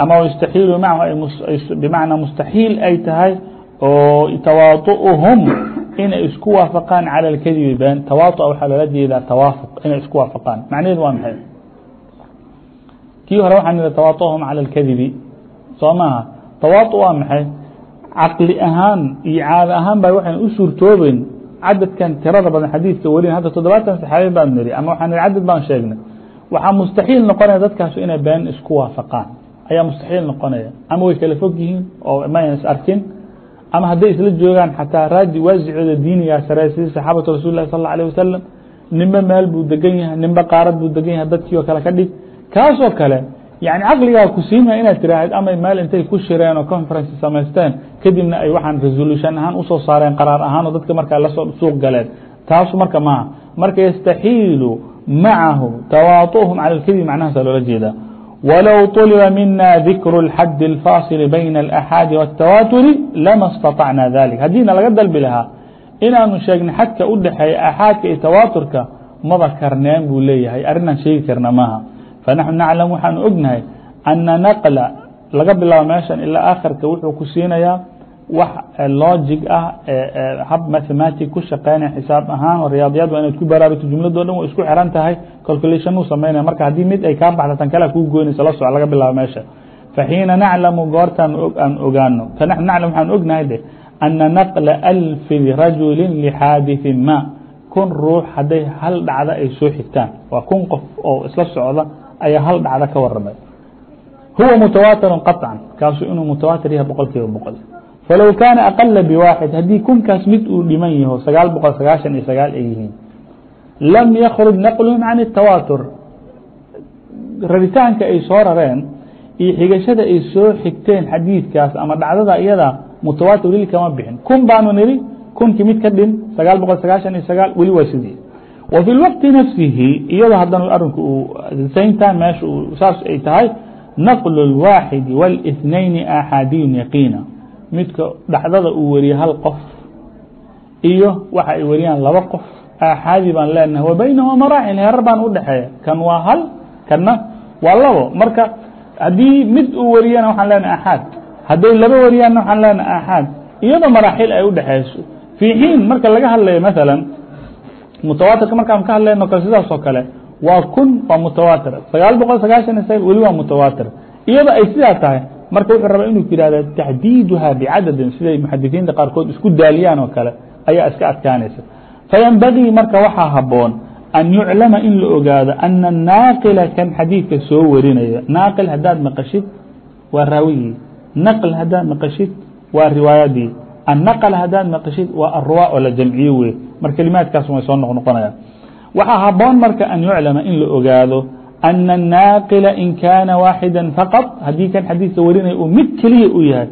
Speaker 1: ama yastaxiilu macahu bimacnaa mustaxiil ay tahay oo tawaaطu'uhum inay isku waafaqaan calى اlkadibi been tawaaطua waxaa loola jeedaa tawaafuq inay isku waafaqaan macnaheedu waa maxay kii hore waxaan nihi tawaaطuhum calى اlkadibi soo maaha tawaaطu waa maxay caqli ahaan iyo caado ahaan ba waxayna u suurtoobeyn cadadkan tirada badan xadiidka welin hadda toddobaatan saxaabi baan niri ama waxaan nihi cadad baan sheegnay. Waxaa mustaxiil noqonaya dadkaasu inay been isku waafaqaan. Ayaa mustaxiil noqonaya. Ama way kala fog yihiin oo mayan is arkin ama hadday isla joogaan xataa raadi waasicooda diinigaa sarey sidii saxaabatu rasul lah sal alه wasalam ninba meel buu degan yahay ninba qaarad buu degan yahay dadkii oo kale ka dhig. Kaasoo kale yani caqligaa ku siimaya inaad tiraahd ama meel intay ku shireen oo conference samaysteen kadibna ay waxaan resolution ahaan usoo saareen qaraar ahaan oo dadka markaa lasoo suuq galeen taasu marka maaha marka yastaxiilu macahu tawaaطuhum calى اlkadib macnahaasa loola jeedaa wlow طلba mina dikr الxad الfاصل byna الأxاadi والتawاturi lama اstaطacna ذalik haddiina laga dalbi lahaa inaanu sheegna xadka u dhexeeya axaadka iyo tawaaturka maba karneen buu leeyahay arrinaan sheegi karna maaha fanaxnu naclam waxaanu ognahay ana naqla laga bilaabo meeshan ilaa akhirka wuxuu ku siinayaa wax logic ah hab mathematic ku shaqeynaya xisaab ahaan oo riyaadiyaad waa inaad ku baraarugto jumlado dhan way isku xiran tahay calculation uu sameynaya marka haddii mid ay kaa baxda tan kale kuu goynaysa la soco laga bilaabo meesha faxiina naclamu goortaan aan ogaano fanaxnu naclam waxaan ognahay de ana naqla alfi rajulin lixaadithin ma kun ruux hadday hal dhacda ay soo xigtaan waa kun qof oo isla socda ayaa hal dhacda ka waramay huwa mutawaatirun qaطcan kaasu inuu mutawaatir yahay boqol kiiba boqol falow kaana aqala bwaaxid haddii kunkaas mid uu dhiman yaho sagaal boqol sagaashan iyo sagaal ay yihiin lam yakruj naqluhum can الtawaatur raritaanka ay soo rareen iyo xigashada ay soo xigteen xadiidkaas ama dhacdada iyada mutawaatir weli kama bixin kun baanu niri kunkii mid ka dhin sagaal boqol sagaashan iyo sagaal weli waa sidii wa fi lwaqti nafsihi iyadoo haddana arinku uu same time meesha saas ay tahay naqlu اlwaaxidi wاlاثnayni axaadiyun yaqiina midka dhacdada uu wariye hal qof iyo waxa ay wariyaan laba qof aaxaadi baan leenahay wa baynahuma maraaxil heerar baan udhexeeya kan waa hal kanna waa labo marka haddii mid uu wariyana waxaan leenahay axaad hadday laba wariyaanna waxaan leenahay axaad iyadoo maraaxil ay udhexeyso fii xiin marka laga hadlayo maalan mutawaatirka markaan ka hadlayno kale sidaas oo kale waa kun waa mutawaatir sagaal boqol sagaashan iyo sagaal weli waa mutawaatir iyadoo ay sidaa tahay marka wuxuu rabaa inuu yihahda taxdiiduha bicadadin siday muxadisiinta qaarkood isku daaliyaan oo kale ayaa iska adkaanaysa fayanbagii marka waxaa haboon an yuclama in la ogaado ana naaqila kan xadiidka soo warinaya naaqil haddaad maqashid waa raawigii naql haddaad maqashid waa riwaayadii annaql haddaad maqashid waa arwa oo la jamciyo wey mar kelimaadkaas way soo noqnoqonaya waxaa haboon marka an yuclama in la ogaado أن الناaqل in kاna waaxidا faqط haddii kan xadiidka warinaya uu mid keliya u yahay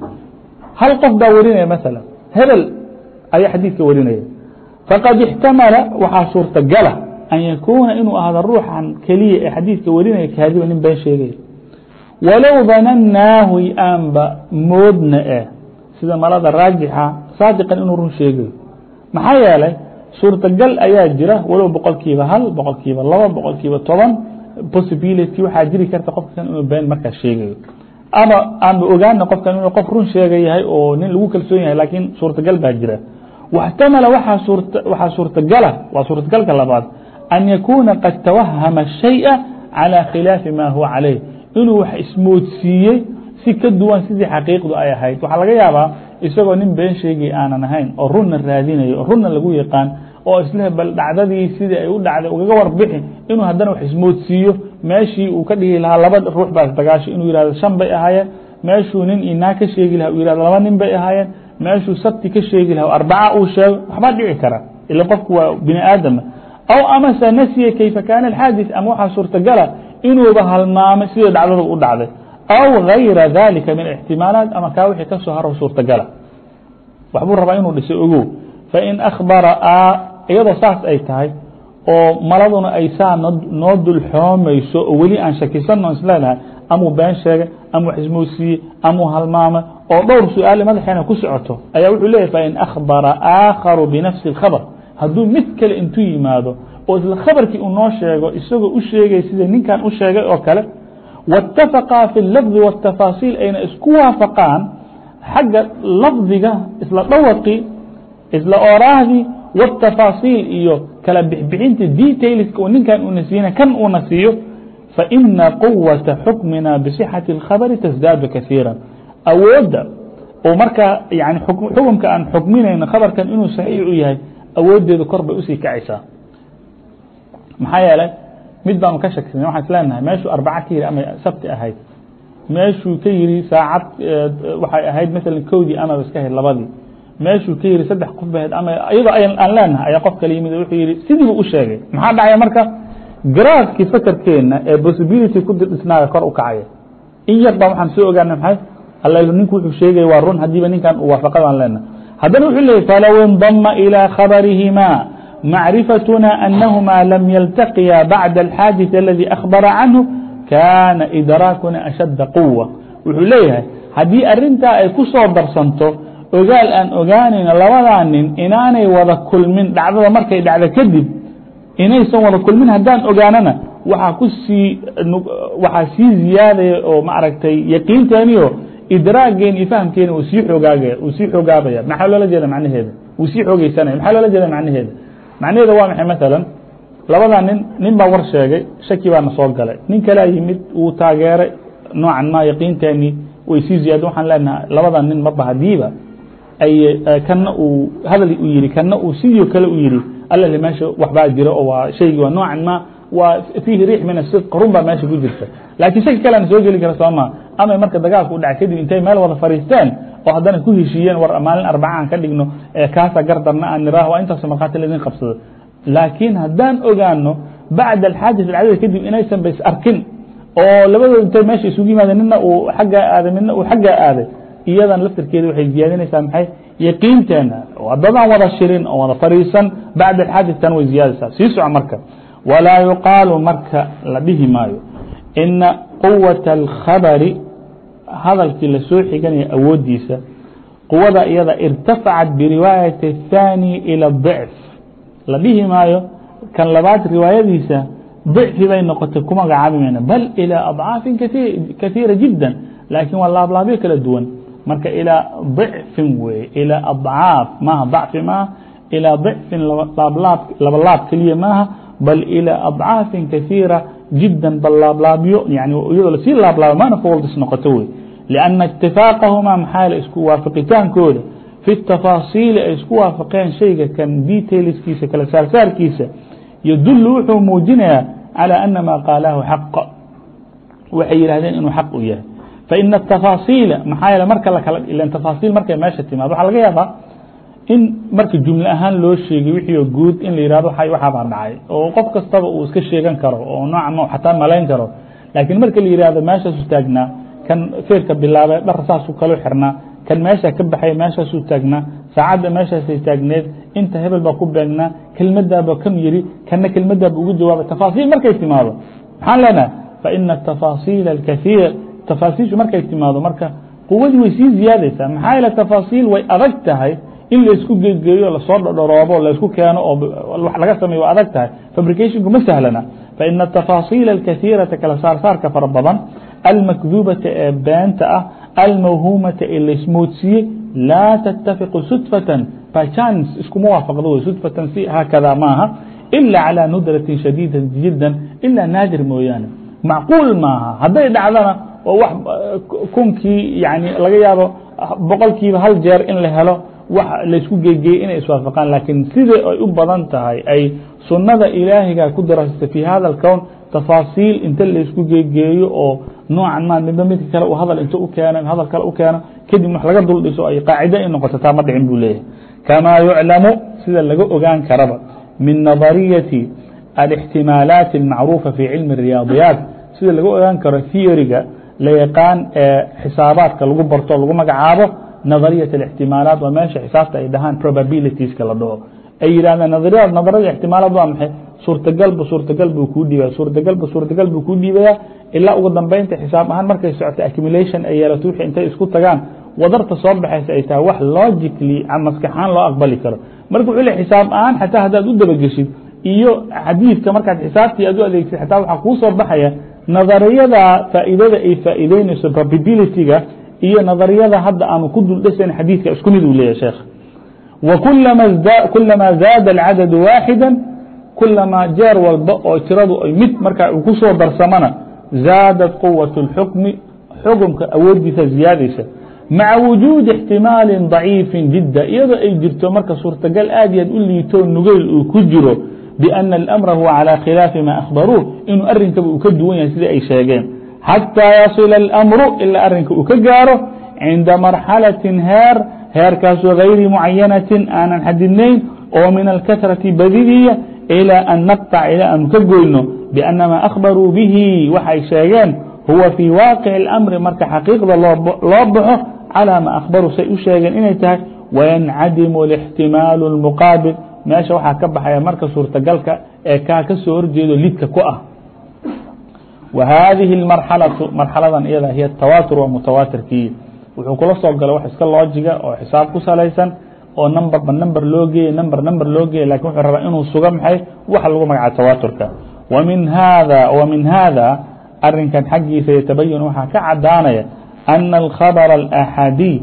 Speaker 1: hal qof baa warinaya mثalا hebel ayaa xadiidka warinaya faqad اxtamala waxaa suurtagala an yakuuna inuu ahdo ruuxan keliya ee xadiidka warinaya kaadiba nin been sheegaya walow danannaahu aanba moodna eh sida malada raajixa saadiqan inuu run sheegayo. Maxaa yeelay suurtagal ayaa jira walow boqol kiiba hal boqol kiiba laba boqol kiiba toban possibility waxaa jiri karta qofkan inuu been markaa sheegayo. Ama aanba ogaana qofkan inuu qof run sheega yahay oo nin lagu kalsoon yahay laakiin suurtagal baa jira. Waxtamala waxaa suurtagala waa suurtagalka labaad an yakuuna qad tawahama shayئa calى khilaafi ma huwa calayh. Inuu wax ismoodsiiyey si ka duwan sidii xaqiiqdu ay ahayd waxaa laga yaabaa isagoo nin been sheegay aanan ahayn oo runna raadinayo oo runna lagu yaqaan oo isle bal dhacdadii sidii ay u dhacday ugaga warbixi inuu haddana wax ismoodsiiyo. Meeshii uu ka dhihi lahaa laba ruux baa isdagaashay inuu yihahdo shan bay ahaayeen. Meeshuu nin inaa ka sheegi laha u yihahdo laba nin bay ahaayeen. Meeshuu sabti ka sheegi laha arbaca uu sheego waxbaa dhici kara ila qofku waa bini aadama. Aw amase nasiya kayfa kaana alxaadis ama waxaa suurtagala inuuba halmaamay sidii dhacdada u dhacday aw gayra dalika min ixtimaalaat ama kaa wixii ka soo haro suurtagala waxbuu rabaa inuu dhisay ogow fain akhbara iyadoo saas ay tahay oo maladuna ay saa noo dulxoomayso oo weli aan shakisanno isleenahay amuu been sheegay amuu xismoosiiyey amuu halmaamay oo dhowr su'aale madaxeena ku socoto ayaa wuxuu leeyahy fain akhbara aakharu binafsi اkhabr hadduu mid kale intuu yimaado oo isla khabarkii uu noo sheego isagoo u sheegay sida ninkan u sheegay oo kale واتفقا في اللفظ والتفاصيل ayna isku waaفقaan xagga lafdiga isla dhawqi isla oraahdii والتafaaصيل iyo kala bixbixinta detailska oo ninkan una siina kan una siiyo faإna quwaةa xukmina بصحaة الkhabr تزdaad kaثيirا awooda oo markaa n xukumka aan xukminayno khabarkan inuu صaحيiح u yahay awoodeeda kor bay u sii kacaysaa maxaa yeelay mid baanu ka shakisana waxaan isleenahay meeshuu arbaca ka yiri ama sabti ahayd. Meeshuu ka yiri saacad waxay ahayd maala kowdii amaba iska ahayd labadii. Meeshuu ka yiri saddex qof ba ahayd ama iyadoo aan leenahay ayaa qof kale yimid wuxuu yihi sidiibu u sheegay. Maxaa dhacaya marka? Garaafkii fakerkeenna ee possibility ku dhisnaaga kor u kacaya. In yar baa waxaan soo ogaana maxay? Alla ninku wuxuu sheegaya waa run haddiiba ninkan uu waafaqadaan leenahay. Haddana wuxuu leeyay falow indama ilى khabarihima macrifatuna anahuma lam yaltaqiya bacda alxaadiث aladi akhbara canhu kana idraakuna ashadda quwa wuxuu leeyahay haddii arintaa ay ku soo darsanto ogaal aan ogaanayno labadaa nin inaanay wada kulmin dhacdada markay dhacdo kadib inaysan wada kulmin haddaan ogaanana waaa ku sii waxaa sii ziyaadaya oo maaragtay yaqiinteeniyo idraageen iyo fahamkeeni uu sii oogaag uu sii xoogaabaya maxaa loola jeeda macnaheeda wuu sii xoogeysanaya maxaa loola jeeda macnaheeda macnaheeda waa maxay? Masalan labadaa nin nin baa war sheegay shaki baana soo galay. Nin kalea yimid wuu taageeray noocan ma yaqiinteenii way sii ziyaada waxaan leenahay labadaa nin marba hadiiba ay kana uu hadal u yihi kana uu sidii kale u yihi alla meesha waxbaa jira oo waa shaygii waa noocan ma waa fiihi riix min asidq run baa meesha ku jirta. Laakiin shaki kaleana soo geli kara sooma ama marka dagaalku u dhaca kadib intay meel wada fariisteen oo haddana ku heshiiyeen war maalin arbaca aan ka dhigno kaasa gardarna aan niraah waa intaas markhaati laidin qabsado. Laakiin haddaan ogaano bacda alxaadis dhacdada kadib inaysan ba is arkin oo labadooda intay meesha isugu yimaadeen nina uu xaggaa aaday midna uu xaggaa aaday iyadan laftirkeeda waxay ziyaadinaysaa maxay? Yaqiinteena wadadaan wada shirin oo wada fariisan bacda alxaadis tan way ziyaadaysaa sii soco marka. Walaa yuqaalu marka la dhihi maayo ina quwaةa اlkhabari hadalkii lasoo xiganaya awoodiisa quwada iyada irtafacat biriwaayaةi الثaanي ilى الضicf la dhihi maayo kan labaad riwaayadiisa ضicfi bay noqotay ku magacaabi mayna bal ilى aضcaafi kaثiira jidا laakiin waa laablaabyo kala duwan marka ilىa ضicfin weye ilى aضcaaf maaha ضacfi maaha ilىa ضicfin labalaab keliya maaha bal ilى aضcaafi kaثiira jidا bal laablaabyo yani iyadoo lasii laablaabo mana foldis noqoto wey لأنa اتifaaqahuma maxaa isku waafaqitaankooda fi التafaasiili ay isku waafaqeen shayga kan detailskiisa kala saarsaarkiisa yadulu wuxuu muujinayaa calى أna ma qaalahu xaq waxay yihahdeen inuu xaq u yahay faإna التafaasiila maxaa yeele marka lakala ilan tafaasiil markay meesha timaado waxaa laga yaabaa in marka jumle ahaan loo sheegay wixii guud in la yihahdo waxaabaa dhacay oo qof kastaba uu iska sheegan karo oo nooca xataa malayn karo. Laakiin marka la yihahdo meeshaasu taagnaa kan feerka bilaabay dhar saasuu kalo xirnaa kan meesha ka baxay meeshaasuu taagnaa saacadda meeshaasay taagneed inta hebel baa ku beegnaa kelmadaaba kan yiri kana kelmadaaba ugu jawaabay. Tafaasiil markay timaado. Maxaan leenahay? Faina atafaasiila alkaiir tafaasiishu markay timaado marka quwadii way sii ziyaadaysaa. Maxaa yeele tafaasiil way adag tahay in la isku gegeeyo la soo dhoroobo la isku keeno oo laga sameyo waa adag tahay fabricationku ma sahlana. Faina atafaasiila alkaiirata kala saarsaarka fara badan almakdubata ee beenta ah almawhumata ee laismoodsiiyey laa tattafiqu sudfatan. Bachance iskuma waafaqdo wey sudfatan si haakada maaha ila calى nudratin shadiida jidda ilaa naadir mooyaane. Macquul maaha. Hadday dhacdana oo wax kunkii yani laga yaabo boqolkiiba hal jeer in la helo laysku geegeyey inay iswaafaqaan laakiin siday ay u badan tahay ay sunada ilaahiga ku darasata fi hada اlkown tafaasiil inta laysku geegeeyo oo noocan ma midba midka kale uu hadal inta u keeno hadal kale u keeno kadib wax laga dul dhiso ay qaacide ay noqoto taa ma dhicin buu leeyahay kamaa yuclamu sida laga ogaan karaba min nadariyati alاxtimaalaati اlmacruufa fi cilmi الriyaadiyaat sida laga ogaan karo theoryga la yaqaan ee xisaabaadka lagu barto lagu magacaabo nadariyaة ااxtimaalaat waa meesha xisaabta ay dhahaan probabilitieska la dhaho ay yidhahdeen nadariyad nadarada ixtimaalaad waa maxay suurtagalba suurtagal buu kuu dhiibaya suurtagalba suurtagal buu kuu dhiibaya ilaa ugu dambeynta xisaab ahaan markay socoto accumulation ay yeelato wixii intay isku tagaan wadarta soo baxaysa ay tahay wax logically maskaxaan loo aqbali karo marka wuxuu le xisaab ahaan xataa haddaad u dabageshid iyo xadiidka markaad xisaabtii aad u adeegsid xataa waxaa kuu soo baxaya nadariyada faa'iidada ay faa'iideynayso probability-ga iyo نaظaرiyada hadda aan ku dul dhisan xadيiثka isku mid u leeyahy sheekh وكuلama زاad العadد واaحidا كulamaa jeer walba oo tiradu ay mid markaa ku soo darsamana زاadت quwaة الxukmi xukumka awoodiisa ziyaadaysa. Maعa wuجuudi اxtimaali ضaciifi jidda iyadoo ay jirto marka suurtagal aad yaad u liitoo nugeyl uu ku jiro بأna الأmra huwa calى khilaafi ma akhbaruuه inuu arinkaba uu ka duwan yahay sidai ay sheegeen xatىa yaصila الأmru ilaa arinka uu ka gaaro cinda marxalaةi heer heerkaasoo غayri mucayanati aanan xadidnayn oo min alkasraةi badidiya إilىa an naqطac ilaa aanu ka goyno بأna ma أkhbaruu bihi waxay sheegeen huwa fii waaqiع الأmri marka xaqiiqda loo baxo calىa ma akhbaruu say u sheegeen inay tahay wayancadimu الاxtimaalu الmuqaabil meesha waxaa ka baxaya marka suurtagalka ee kaa ka soo horjeedo lidka ku ah wa hadihi اmarxalaةu marxaladan iyada hiy tawaatur waa mutawaatirkii wuxuu kula soo galay wax iska loojiga oo xisaab ku salaysan oo numberba number loo geeye number number loo geeye lakin wuxuu rabaa inuu suga maxay waxa lagu magaca tawaaturka wmin hada w min hada arinkan xaggiisa yatabayan waxaa ka cadaanaya أna alkhabر الأxaadiي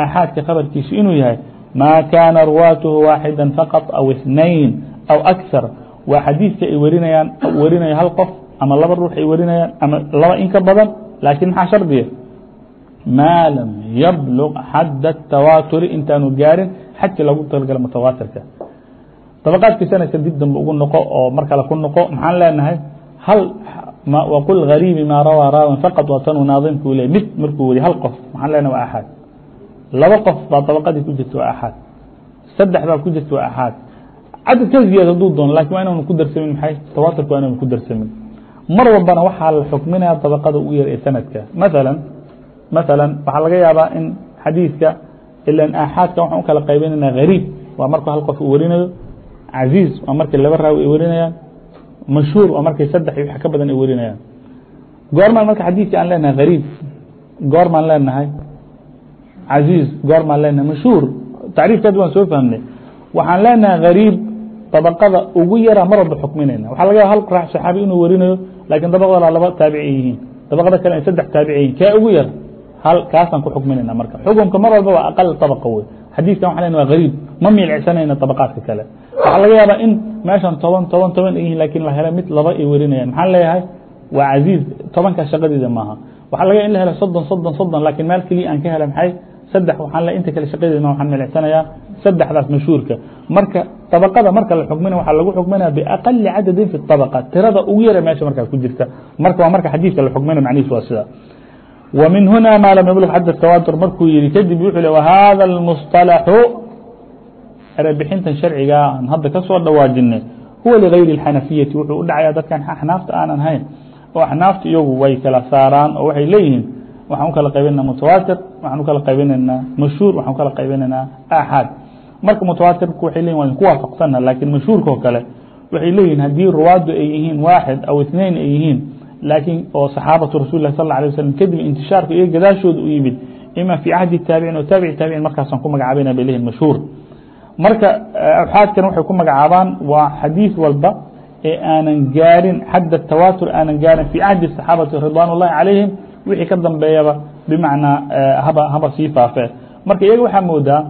Speaker 1: aaxaadka khabarkiisu inuu yahay ma kana ruwaatuhu waaxida faqط aw اثnain aw أkثar waa xadiidka ay warinayaan warinaya hal qof ama laba ruux ay warinayaan ama laba in ka badan lakin maxaa shardiya ma lam yblغ xad التawaturi intaanu gaarin xadkii lagu talgala mutawaatirka طabqaadkii sanadka dib dambe ugu noqo oo mar kale ku noqo maxaan leenahay hal wqul غariibi ma rawىa raawin faqط waa tanuu naadimku le mid markuu wariy hal qof maxaan leenahay waa axaad laba qof baa طabqadii ku jirta waa axaad saddex baa ku jirta waa axaad cadad ka ziyaad haduu doono lakin waa inaanu ku darsamin maxay tawaaturka waa inaanu ku darsamin mar walbana waxaa la xukminaya dabaqada ugu yar ee sanadka. Maala maala waxaa laga yaabaa in xadiidka ilan aaxaadka waxaan u kala qaybinayna gariib. Waa marku hal qof uu warinayo caziiz waa markii laba raawi ay warinayaan mashhuur waa markii saddex iyo wax ka badan ay warinayaan. Goormaan marka xadiidka aan leenahay gariib goormaan leenahay caziiz goormaan leenahay mashhuur. Tacriifkeed waan soo fahmnay. Waxaan leenahay gariib dabaqada ugu yara mar walba xukminayna waxaa laga yaba hal saxaabi inuu warinayo lakiin dabaqda laba taabic yihiin dabaqda kale saddex taabic yihiin kee ugu yar hal kaasaan ku xukminayna marka xukunka mar walba waa aqal طabqa wey xadiiskan waa wa gariib ma miilcisanayna طabaqaadka kale waxaa laga yaabaa in meeshan toban toban toban ay yihiin laakiin la helo mid laba ay werinayan maxaan leeyahay waa casiiz tobankaa shaqadeeda maaha waxaa laga ya in la helo soddon soddon soddon laakiin meel keliya aan ka hela maxay saddex waxaan le inta kale shaqadeedana waxaan milicsanayaa saddexdaas mashhuurka marka طabqada marka la xukminaya waxaa lagu xukminaya biaqali cadadin fi طabqa tirada ugu yara meesha markaa ku jirta marka waa marka xadiidka la xukminaya macnihiis waa sida ومن هنا mا lم يبلغ xد التواتر markuu yihi kadib wuxuu l وhذا المصطلحu erebixintan sharciga aan hadda ka soo dhawaajinay huwa لغayri الxanaفiyati wuxuu u dhacaya dadkan axnaafta aanan hayn oo axnaafta iyagu way kala saaraan oo waxay leeyihiin waxaan u kala qaybinana mutawaatir waxaan u kala qaybinaynaa mashhuur waxaan u kala qaybinaynaa axaad marka mutawaatirku waxay leyihin waan ku waafaqsana lakin mashhuurka oo kale waxay leeyihin haddii ruwaadu ay yihiin waaxid aw اثnain ay yihiin laakiin oo صaxaabatu rasul lah sal alيه waslm kadib intishaarka iyo gadaashooda u yimid ima fii cahdi taabicin oo taabici taabicin markaasaan ku magacaabana bay lehin mashhuur marka awxaadkan waxay ku magacaabaan waa xadiiث walba ee aanan gaarin xadda tawaatur aanan gaarin fii cahdi صaxaabati ridwan اllahi calayhim wixii ka dambeeyaba bimacnaa haba haba sii faafee marka iyaga waxaa moodaa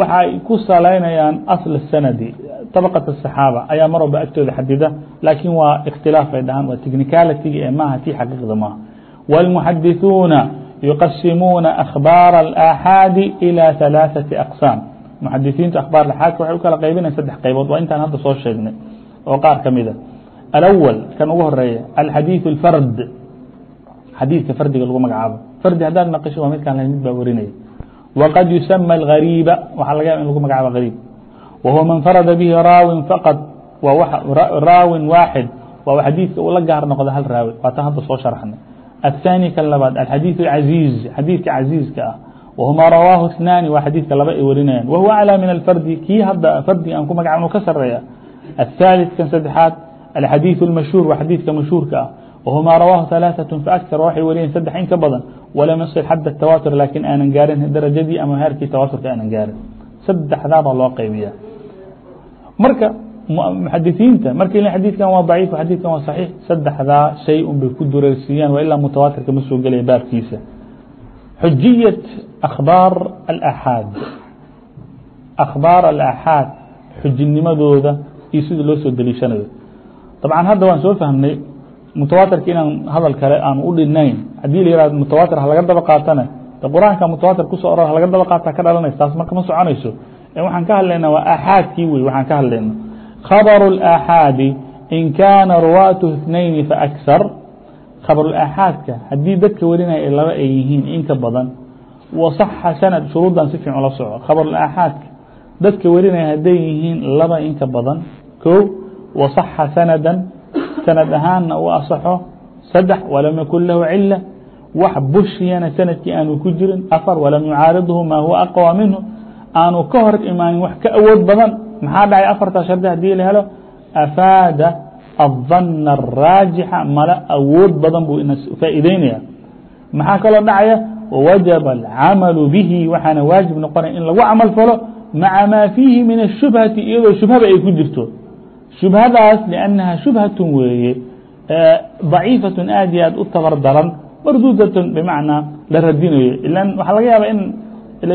Speaker 1: waxay ku salaynayaan asl sanadi طبقة الصحاaبة ayaa mar walba agtooda xadida lakin waa اkhtiلاaf ay dhahaan waa technicality ee maha ti xaqiiqda maha والمحadiثuuna يqasimuuna أخباaر الآxاadi إلى ثaلاثة أقساam محadiثiintu أخباar آxاadka waxay u kala qaybinayan saddex qaybood waa intaan hadda soo sheegnay oo qaar ka mida alأwl kan ugu horeeya alxadiiث اlfard xadiidka fardiga lagu magacaabo fardi haddaad maqisho waa midkaan lahayn mid baa warinaya wqad yusmى الغarيiba waxaa laga yaba in lagu magacaabo غarيib wahuwa man farada bihi raawin faqad raawin waaxid waa xadiidka uu la gaar noqdo hal raawi waa tan hadda soo sharxnay الثاني kan labaad alxadiiث العaزيiز xadiidka caزيizka ah whuma rawaahu اثناni waa xadiidka laba ay warinayaan wahuwa aclى min الfardi kii hadda fardi aan ku magacabno ka sareeya الثالث kan saddexaad alxadiiث الmashhuur waa xadiidka mashhuurka ah whuma rawaahu ثaلaثaة faأkar waxay wariyeen saddex in ka badan walam yaصل xad التawaatur lakin aanan gaarin darajadii ama heerkii tawaaturka aanan gaarin saddexdaabaa loo qaybiya marka muxadisiinta markay l xadiidkan waa ضaciif xadiidkan waa صaxiix saddexdaa shay un bay ku dureersiiyaan waa ilaa mutawaatirka ma soo gelaya baabkiisa xujiyaة akhbaar الأxaad akhbaar الأxaad xujinimadooda iyo sida loo soo deliishanayo dabcan hadda waan soo fahmnay mutawaatirka inaan hadal kale aan u dhinayn haddii la yihahdo mutawaatir halaga daba qaatana de qur-aanka mutawaatir kusoo oror halaga daba qaata ka dhalanaysa taas marka ma soconayso waxaan ka hadlayna waa aaxaadkii wey waxaan ka hadlayna khabaru الآxaadi in kaana ruwaatu اثنayni faأksar khabarulaaxaadka haddii dadka warinaya laba ay yihiin in ka badan waصaxa sanad shuruudan si fiican ula soco khabarulaaxaadka dadka warinaya hadday yihiin laba in ka badan ko waصaxa sanada sanad ahaanna u asaxo saddex walam yakun lahu cila wax bushiyana sanadkii aanu ku jirin afar walam yucaaridhu ma huwa aqwى minhu aanu ka hor imaanin wax ka awood badan maxaa dhacay afarta shardi hadii la helo afaada الظن الراaجixa mala awood badan buu ina faa'ideynaya maxaa kaloo dhacaya وwaجب الcamaل bihi waxaana waajiب noqonaya in lagu camal falo maعa ma fiihi min الشhubهaةi iyadoo shubhaba ay ku jirto shubhadaas لأnnaha shubhaة weeye ضaciifaة aad iyo aad u tabar daran mardudaة bmacnaa la radinayo ilan waxaa laga yaaba in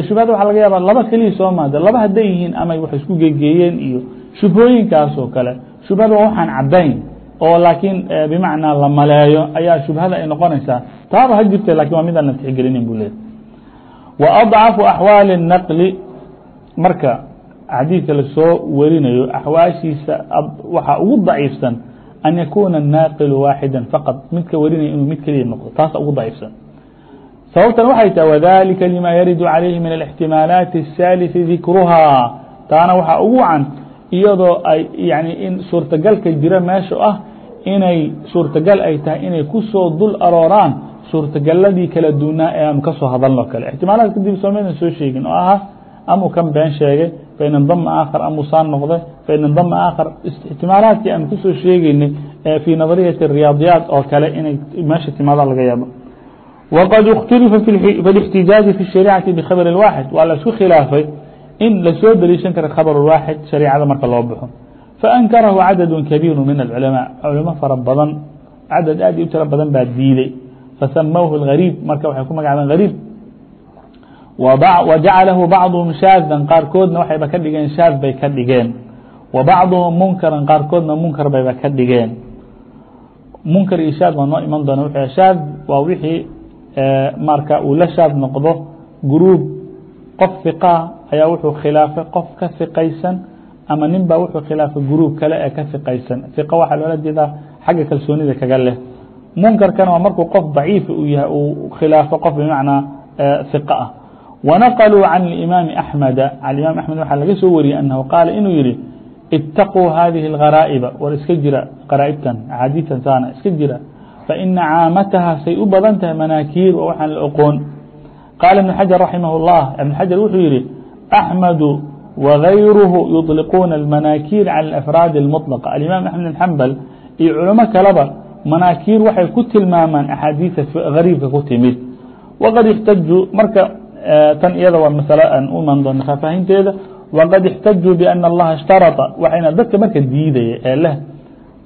Speaker 1: shubhada waxa laga yaaba laba keliya soo maada laba hadday yihiin amay wax isku gegeeyeen iyo shubhooyinkaas oo kale shubhada waa waxaan cadayn oo laakiin bimacnaa la maleeyo ayaa shubhada ay noqonaysaa taaba ha jirta lakin waa mid aan la tixgelinin bu leeyahy wa adcafu axwaali الnaqli marka xadiidka lasoo warinayo axwaashiisa waxaa ugu daciifsan an yakuna الnaaqilu waaxida faqad midka warinaya inuu mid keliya noqdo taasa ugu daciifsan sababtan waxay tahay wdalika lima yaridu عalayhi min الاxtimaalaati الثالثi dikruhaa taana waxaa ugu wacan iyadoo ay yani in suurtagalka jira meesha ah inay suurtagal ay tahay inay kusoo dul arooraan suurtagaladii kala duunaa ee aanu kasoo hadalno kale ixtimaalaad kadib somayna soo sheegin oo ahaa amuu kan been sheegay fain indama aakhar amuu saan noqday fain indama aakhar ixtimaalaadkii aanu kusoo sheegeynay fii nadariyati riyaadiyaat oo kale inay meesha timaada laga yaabo wqad اkhtulifa fi الاxtijaaji fi الshariicati bkhabr الwaaxid waa la isku khilaafay in lasoo deliishan kara khabr waaxid shareicada marka loo baxo faankarahu cadad kabiiru min اlculamaa culimo fara badan cadad aad u tiro badan baa diiday fasamowhu اgariib marka waxay ku magacaabeen gariib wajacalahu bacduhum shaadan qaarkoodna waxayba ka dhigeen shaad bay ka dhigeen. Bacduhum munkaran qaarkoodna munkar bayba ka dhigeen. Munkar iyo shaad waa noo iman doona. Shaad waa wixii marka uu la shaad noqdo gruub qof fiqaa ayaa wuxuu khilaafay qof ka fiqaysan ama nin baa wuxuu khilaafay gruub kale ee ka fiqaysan. Fiqa waxaa loola jeedaa xagga kalsoonida kaga leh. Munkarkana waa markuu qof daciifa uu yahay uu khilaafo qof bimacnaa fiqa ah wanaqaluu can imaami axmeda can imaam axmed waxaa laga soo wariyey anahu qaala inuu yihi itaquu hadihi اlgaraa'iba war iska jira garaa'ibtan axaadiitan saana iska jira faina caamataha say u badan tahay manaakiir oo waxaan la oqoon qaala ibn xajar raximah اllah ibn xajar wuxuu yihi axmedu wagayruhu yuطliquuna اlmanaakiir cala afraadi اlmuطlaqa alimaam axmed bn xambal iyo culimo kaleba manaakiir waxay ku tilmaamaan axaadiisa gariibka ku timid waqad ixtajuu marka tan iyada waa masale aan u iman doona faahfaahinteeda wqad اxtajuu bأn اllaha اshtarطa waxayna dadka marka diidaya ee leh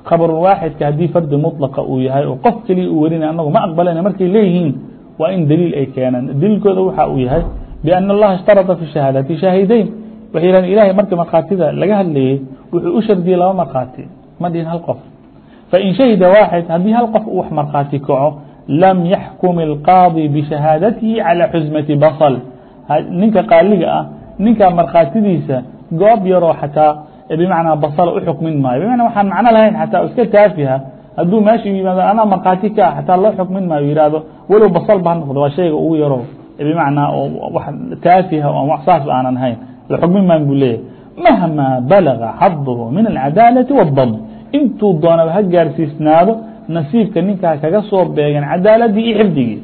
Speaker 1: khabaru waaxidka haddii fardi muطlaqa uu yahay oo qof keliya uu warinay anagu ma aqbalana markay leeyihiin waa in daliil ay keenaan daliilkooda waxa uu yahay bأn اllaha اshtarطa fi shahaadati shaahideyn waxay yihahn ilahay marka markhaatida laga hadlayey wuxuu u shardiyey laba markhaati ma dhihin hal qof fain shahida waaxid haddii hal qof uu wax markhaati kaco lam yaxkum اlqaadi bishahaadatihi calى xusmati basl ninka qaaliga ah ninkaa markhaatidiisa goob yaroo xataa bmacnaa basla uxukmin maayo bmana waxaan macno lahayn xataa iska taafiha hadduu meesha yimaado anaa markhaati ka ah xataa loo xukmin maayo yihahdo walow basal ba ha noqdo waa shayga ugu yaro bmacnaa wax taafiha o wax saas aanan hayn la xukmin maayo buu leeyahy mahma balaga xaduhu min alcadaalati wاdabd intuu doonaba ha gaarsiisnaado nasiibka ninkaa kaga soo beegan cadaaladii iyo xifdigii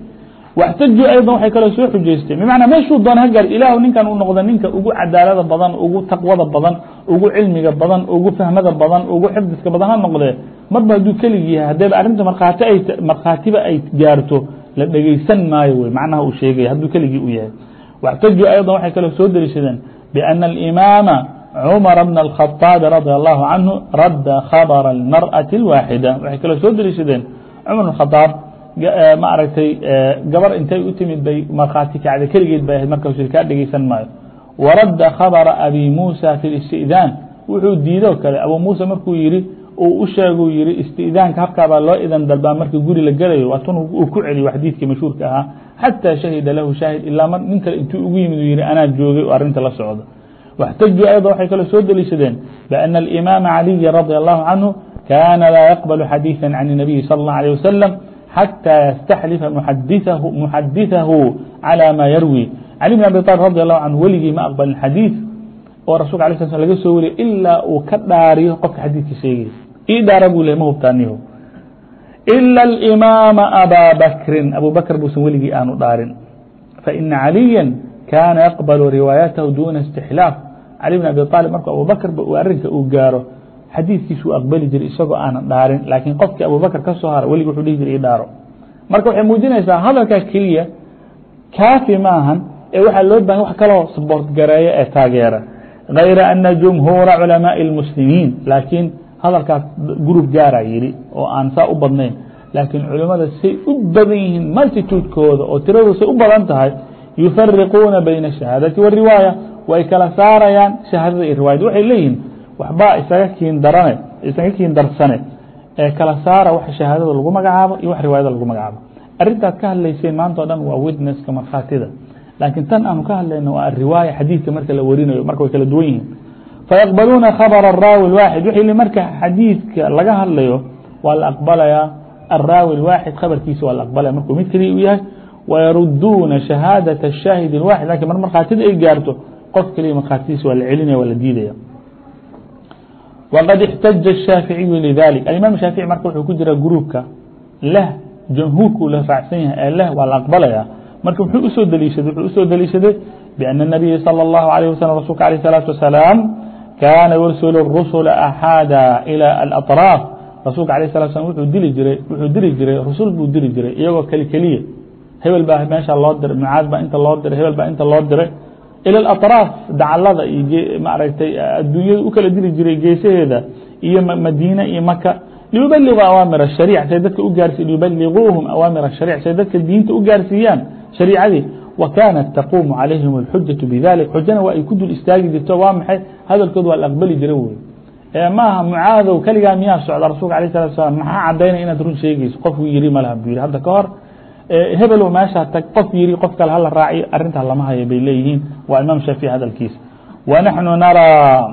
Speaker 1: واxtajuu ayضا waxay kaloo soo xujaysteen bmacnaa meeshuu doona ha gaar ilahu ninkan uu noqdo ninka ugu cadaalada badan ugu taqwada badan ugu cilmiga badan ugu fahmada badan ugu xifdiska badan ha noqdee marba hadduu keligi yahay haddayba arrinta markhaati ay markhaatiba ay gaarto la dhegeysan maayo wey macnaha uu sheegaya hadduu keligii u yahay واxtajuu ayضا waxay kaloo soo deliishadeen بأن الإimaama cmر بن الخطاaب رضي الله عنه radda khabر المرأة الواaxدة waxay kaloo soo deliishadeen cmر بن khطاaب ma aragtay gabar intay u timid bay markhaati kacda keligeed bay ahayd marka kaa dhegeysan maayo waradda khabra abi musa fi الاstئdاn wuxuu diidoo kale abu musa markuu yihi uu u sheegu yihi istidaanka habkaabaa loo idan dalbaa marka guri la gelayo waatun uu ku celiyo xadiidkii mashhuurka ahaa xatى shahida lahu shaahid ilaa mar nin kale intuu ugu yimid yihi anaa joogay oo arinta la socdo واxtajuu ayada waxay kalo soo deliishadeen بأن الإmاaم عaليa رaضي الله عanه kاna laa yqبل xadيiثا عaن النaبي slى الله عليه وسلم حتى يsتxلفa مxadiثahu عlى ma yarwي علي بن أبي طالب رضي الله عnه weligii ma أqبلin xadيiث oo rasulka عaليه sل laga soo wariyo ilaa uu ka dhaariyo qofka xadiثka sheegay ii dhaara bu leh ma hubtaaniho إlا الإmاaم أbا بكri abو بكر buusan weligii aanu dhaarin فإنa عaليا kاna yqبل riواaيaته duna استحلاaف cali بn abi طالب marku abu bakr arinka uu gaaro xadiidkiisuu aqbali jiray isagoo aanan dhaarin laakiin qofkii abubakr ka soo hara weligii wuxuu dhihi jiray ii dhaaro marka waxay muujinaysaa hadalkaa keliya kaafi maahan ee waxaa loo bahan wax kaloo saboort gareeya ee taageera غayra ana jumhuura culamaaءi الmuslimiin laakiin hadalkaas gurub gaara yidhi oo aan saa u badnayn laakiin culimmada say u badan yihiin multitudekooda oo tiradooda say u badan tahay yufariquuna bayna الشhahaadati والriwaaya way kala saarayaan shahaadada iyo riwaayada waxay leeyihiin waxbaa isaga kiin darane isaga kiin darsane ee kala saara wax shahaadada lagu magacaabo iyo wax riwaayada lagu magacaabo arrintaad ka hadlayseen maanta o dhan waa witnesska markhaatida laakiin tan aanu ka hadlayno waa ariwaaya xadiidka marka la warinayo marka way kala duwan yihiin fayaqbaluuna khabr الraawi الwaaxid wxuu marka xadiidka laga hadlayo waa la aqbalayaa الraawi الwaaxid khabarkiisa waa la aqbalaya markuu mid keliya u yahay wayaruduuna shahaadaة الshaahid الwaaxid lakin mar markhaatida ay gaarto qof keliya markhaatidiisa waa la celinaya waa la diidaya وqad اxtaja الshaaficiyu lidalik alimam shaafiعي marka wuxuu ku jira gruubka leh jamhuurku la raacsan yahay ee leh waa la aqbalaya marka muxuu usoo deliishaday wuxuu usoo deliishaday بأن النabiya salى الlahu عalيه waslم rasulka alيه الصلاaةu وaسلاam kaana yursil الرusula axaada ilى الأطراaf rasuulka alيه الصلa sلام wuxuu dili jiray wuxuu diri jiray rusul buu diri jiray iyagoo keli keliya hebel baa meesha loo diray mucaad baa inta loo diray hebel baa inta loo diray ilى اأطراaf dacalada iyo maaragtay adduunyada u kala diri jiray geesaheeda iyo madiine iyo maka liyubaliغu awaamir الشharيc say dadka u gaarsi liyubaliguuhum awaamir الشharيc say dadka diinta u gaarsiiyaan shariicadii وكانت تقuم عaليهم الحuجaة بذلك xujana waa ay ku dul istaagi jirto waa maxay hadalkood waa la aqbali jira wey maaha mucaadow keligaa miyaa socda rasulka aليه الصلa سلام maxaa cadaynaya inaad run sheegeyso qofku yiri malha bu yihi hadda ka hor hebelow meeshaa tag qof yiri qof kale hala raaciyo arintaa lama hayo bay leeyihiin waa imaam shaafiعي hadalkiisa ونحnu narىa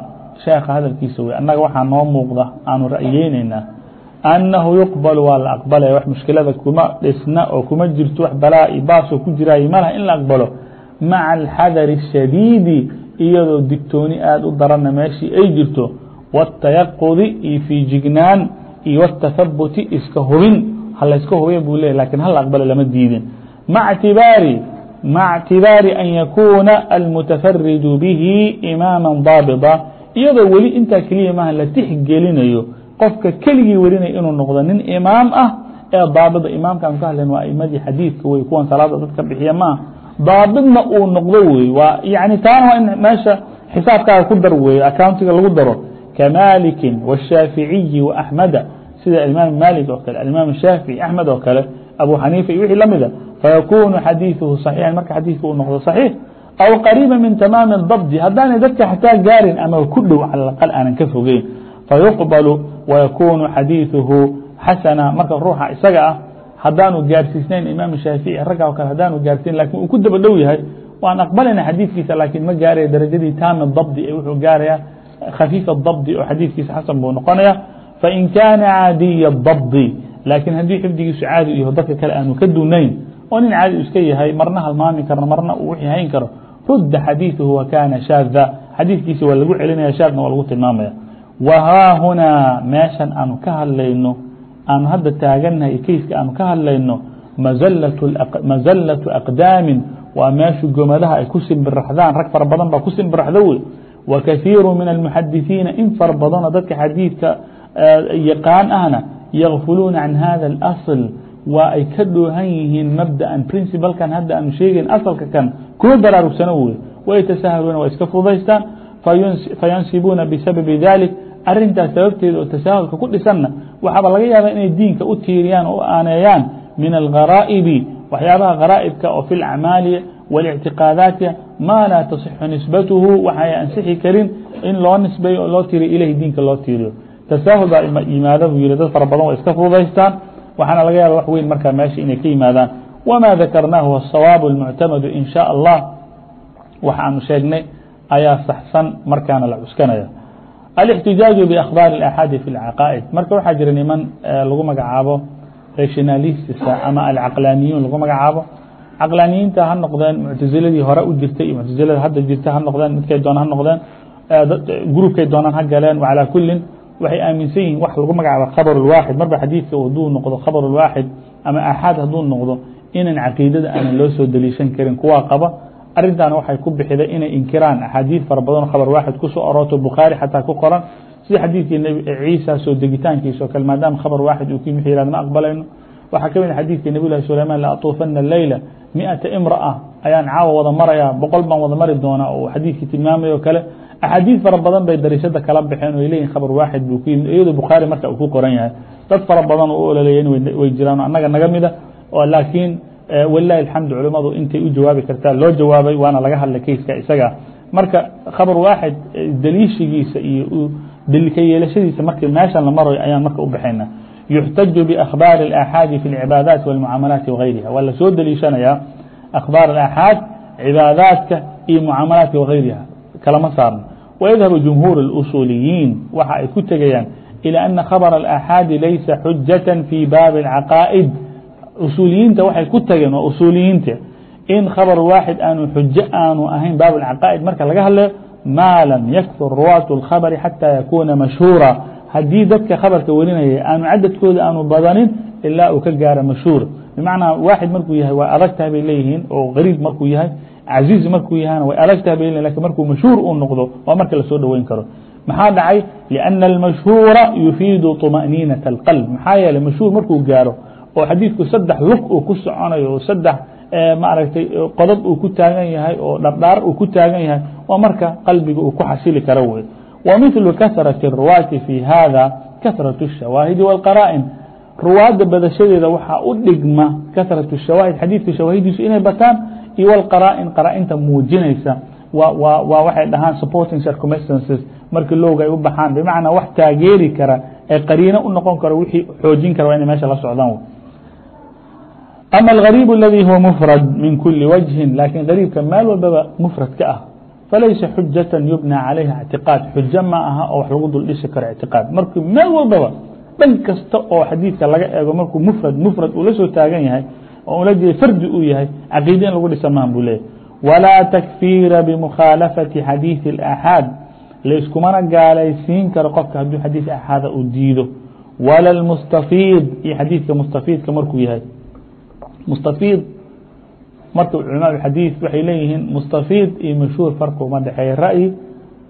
Speaker 1: sheeka hadalkiisa wey annaga waxaa noo muuqda aanu ra'yeyneynaa أنhu يqبل waa la aqbalaya wax muشkilada kuma dhisna oo kuma jirto wax balaa i baasoo ku jiraayo malha in la aqbalo maعa الxadر الشhadيidi iyadoo digtooni aad u darana meeshii ay jirto والتayaqudi iyo fiijignaan iyo والتahabuti iska hubin halayska hubiya buu leya lakin hala aqbalo lama diidin maع اعtibaari maع اعtibaari an yakuna الmتفrid bihi إmاama ضاaبطa iyadoo weli intaa keliya maha la tixgelinayo qofka keligii warinaya inuu noqdo nin imaam ah ee daabida imaamkaan ka hadlayn waa aimadii xadiidka wey kuwan salaada dadka bixiya maaha daabidna uu noqdo wey waa yani taana waa in meesha xisaabkaaga ku dar weeye accountiga lagu daro kamalikin wالshaaficiyi وaxmeda sida imaam maaliك oo kale aimaam shaafiعي axmed oo kale abu xaniifa iyo wixii lamida fayakuunu xadiiثuhu صaxiixa marka xadiidka uu noqdo صaxiix aw qariiba min tamaami اdabdi haddaanay dadka xataa gaarin ama ku dhow cala aqal aanan ka fogeyn fayuqbalu wayakuunu xadiiثuhu xasana. Marka ruuxa isaga ah haddaanu gaarsiisnayn imaam shaafiعي ah, ragga o kale hadaanu gaarsiin laakiin uu ku daba dhow yahay waan aqbalayna xadiidkiisa laakiin ma gaaraya darajadii taami dabdi ee wuxuu gaaraya khafiifa dabdi oo xadiidkiisa xasan buu noqonaya fain kaana caadiya الضبdi laakiin haddii xifdigiisu caadi u yaho dadka kale aanu ka dunayn oo nin caadi iska yahay marna halmaami karno marna uu wixii hayn karo rudda xadiiثuhu wa kana shaada xadiidkiisa waa lagu celinaya shaadna waa lagu tilmaamaya wa haa hunaa meeshan aanu ka hadlayno aanu hadda taagannahay keyska aanu ka hadlayno mazallaةu aqdaamin waa meeshu gomadaha ay ku simbiraxdaan rag fara badan baa ku simbiraxdo wey wa kaثiiru min almuxadisiina in fara badanoo dadka xadiidka yaqaan ahna yakfuluuna can hada اlasl waa ay ka dhoohan yihiin mabda'an princibalkan hadda aanu sheegayn asalka kan kuma baraarugsano wey waytasahaluuna waa iska fudaystaan. Fayansibuuna bisababi dalik arintaas sababteeda oo tasaahulka ku dhisanna waxaaba laga yaaba inay diinka u tiiriyaan oo u aaneeyaan min algaraa'ibi waxyaabaha garaa'ibka oo fi lacmaali walictiqaadaati. Maa laa tasixu nisbatuhu waxay ansixi karin in loo nisbeeyo oo loo tiiriyo ilahi diinka loo tiiriyo tasaahul baa yimaada buu yihi dad fara badan waa iska fududaystaan waxaana laga yaaba wax weyn markaa meesha inay ka yimaadaan wma dakarnaahu wasawaabu اlmuctamadu in sha allah waxaanu sheegnay ayaa saxsan markaana la cuskanaya alاxtijaaju biakhbaari اaxaadi fi اlcaqaa'id marka waxaa jira niman lagu magacaabo rationalistisa ama alcaqlaaniyuun lagu magacaabo caqlaaniyiinta ha noqdeen muctaziladii hore u jirtay iyo muctazilada hadda jirta ha noqdeen midkay doonaan ha noqdeen gruubkay doonaan ha galeen calaa kulin waxay aaminsan yihiin wax lagu magacaabo khabar اlwaaxid marba xadiidka haduu noqdo khabar اlwaaxid ama axaad hadduu noqdo inan caqiidada aanan loo soo deliishan karin. Kuwaa qaba arintaana waxay ku bixiday inay inkiraan axaadiid fara badanoo khabar waaxid ku soo orooto bukhaari xataa ku qoran. Sida xadiidkii ciisa soo degitaankiisa o kale maadaama khabar waaxid uu kii yihahd ma aqbalayno. Waxaa ka mid a xadiidkii nabiy llahi sulayman la atuufana leyla miata imra'a. Ayaan caawa wada maraya boqol baan wada mari doonaa oo xadiidkii tilmaamay kale axaadiid fara badan bay dariishada kala baxeen o ay leeyihin khabar waaxid buu ku yimid iyadoo bukhaari marka uu ku qoran yahay dad fara badan oo u ololeeyen way jiraan annaga naga mida laakiin walilahi alxamdu culimmadu intay u jawaabi kartaa loo jawaabay waana laga hadlay keyska isaga marka khabar waaxid daliishigiisa iyo ka yeelashadiisa markii meeshan la marayo ayaan marka u baxayna yuxtaju biakhbaari اlaxaadi fi اlcibaadaati wاlmucaamalaati wagayriha waa lasoo deliishanayaa akhbaar aaxaad cibaadaadka iyo mucaamalaadka wagayriha kalama saarno wayadhabu jumhuur اlusuuliyiin waxa ay ku tegayaan ilى ana khabr اlaxaadi laysa xujaة fi baabi اlcaqaa'id usuuliyiinta waxay ku tageen waa usuuliyiinta in khabar waaxid aanu xujo aanu ahayn baab اcaqaa'id marka laga hadlayo maa lam yakfur ruwaat اlkhabri xatى yakuuna mashhuura haddii dadka khabarka warinaya aanu cadadkooda aanu badanin ilaa uu ka gaaro mashhuur bimacnaa waaxid markuu yahay waa adag tahay bay leeyihiin oo gariib markuu yahay caziiz markuu yahayna way adag tahay bay leyihin lakin markuu mashhuur uu noqdo waa marka lasoo dhoweyn karo maxaa dhacay liأna اlmashhuura yufiidu طmaأniinaة اlqalb maxaa yeeley mashhuur markuu gaaro oo xadiidku saddex lug uu ku soconayo oo saddex maaragtay qodob uu ku taagan yahay oo dhardhaar uu ku taagan yahay waa marka qalbiga uu ku xasili karo wey wa mithlu kahraةi الruwaati fi hada kahraة الshawaahidi wاlqara'in ruwaadda badashadeeda waxaa u dhigma kahraة الshawaahid xadiidka shawaahidiisu inay bataan iyo wاlqara'in qara'inta muujinaysa waa waxay dhahaan supporting circumstances markii lowga ay u baxaan bimacnaa wax taageeri kara ee qariino u noqon karo wixii xoojin kara waa inay meesha la socdaan ama algariib اladي huwa mfrad min kuli wجهi lakin gariibka meel walbaba mfrad ka ah falaysa xujaة yubnى calayha اctiqاad xujo ma aha oo wax lagu dul dhisi karo اctiqاad markii meel walbaba dhan kasta oo xadiidka laga eego markuu mfrad mfrad uu la soo taagan yahay oo ula jeeda fardi uu yahay caqiide in lagu dhisa mahan buu leeyahy walaa takfiira bmukhaalafati xadiiثi اlaxaad laiskumana gaalaysiin karo qofka hadduu xadiiث axaada uu diido wala اlmustafiid iyo xadiidka mustafiidka markuu yahay mustafiid marka culama xadiiث waxay leeyihiin mustafiid iyo mashhuur farqi uma dhexeeya ra'yi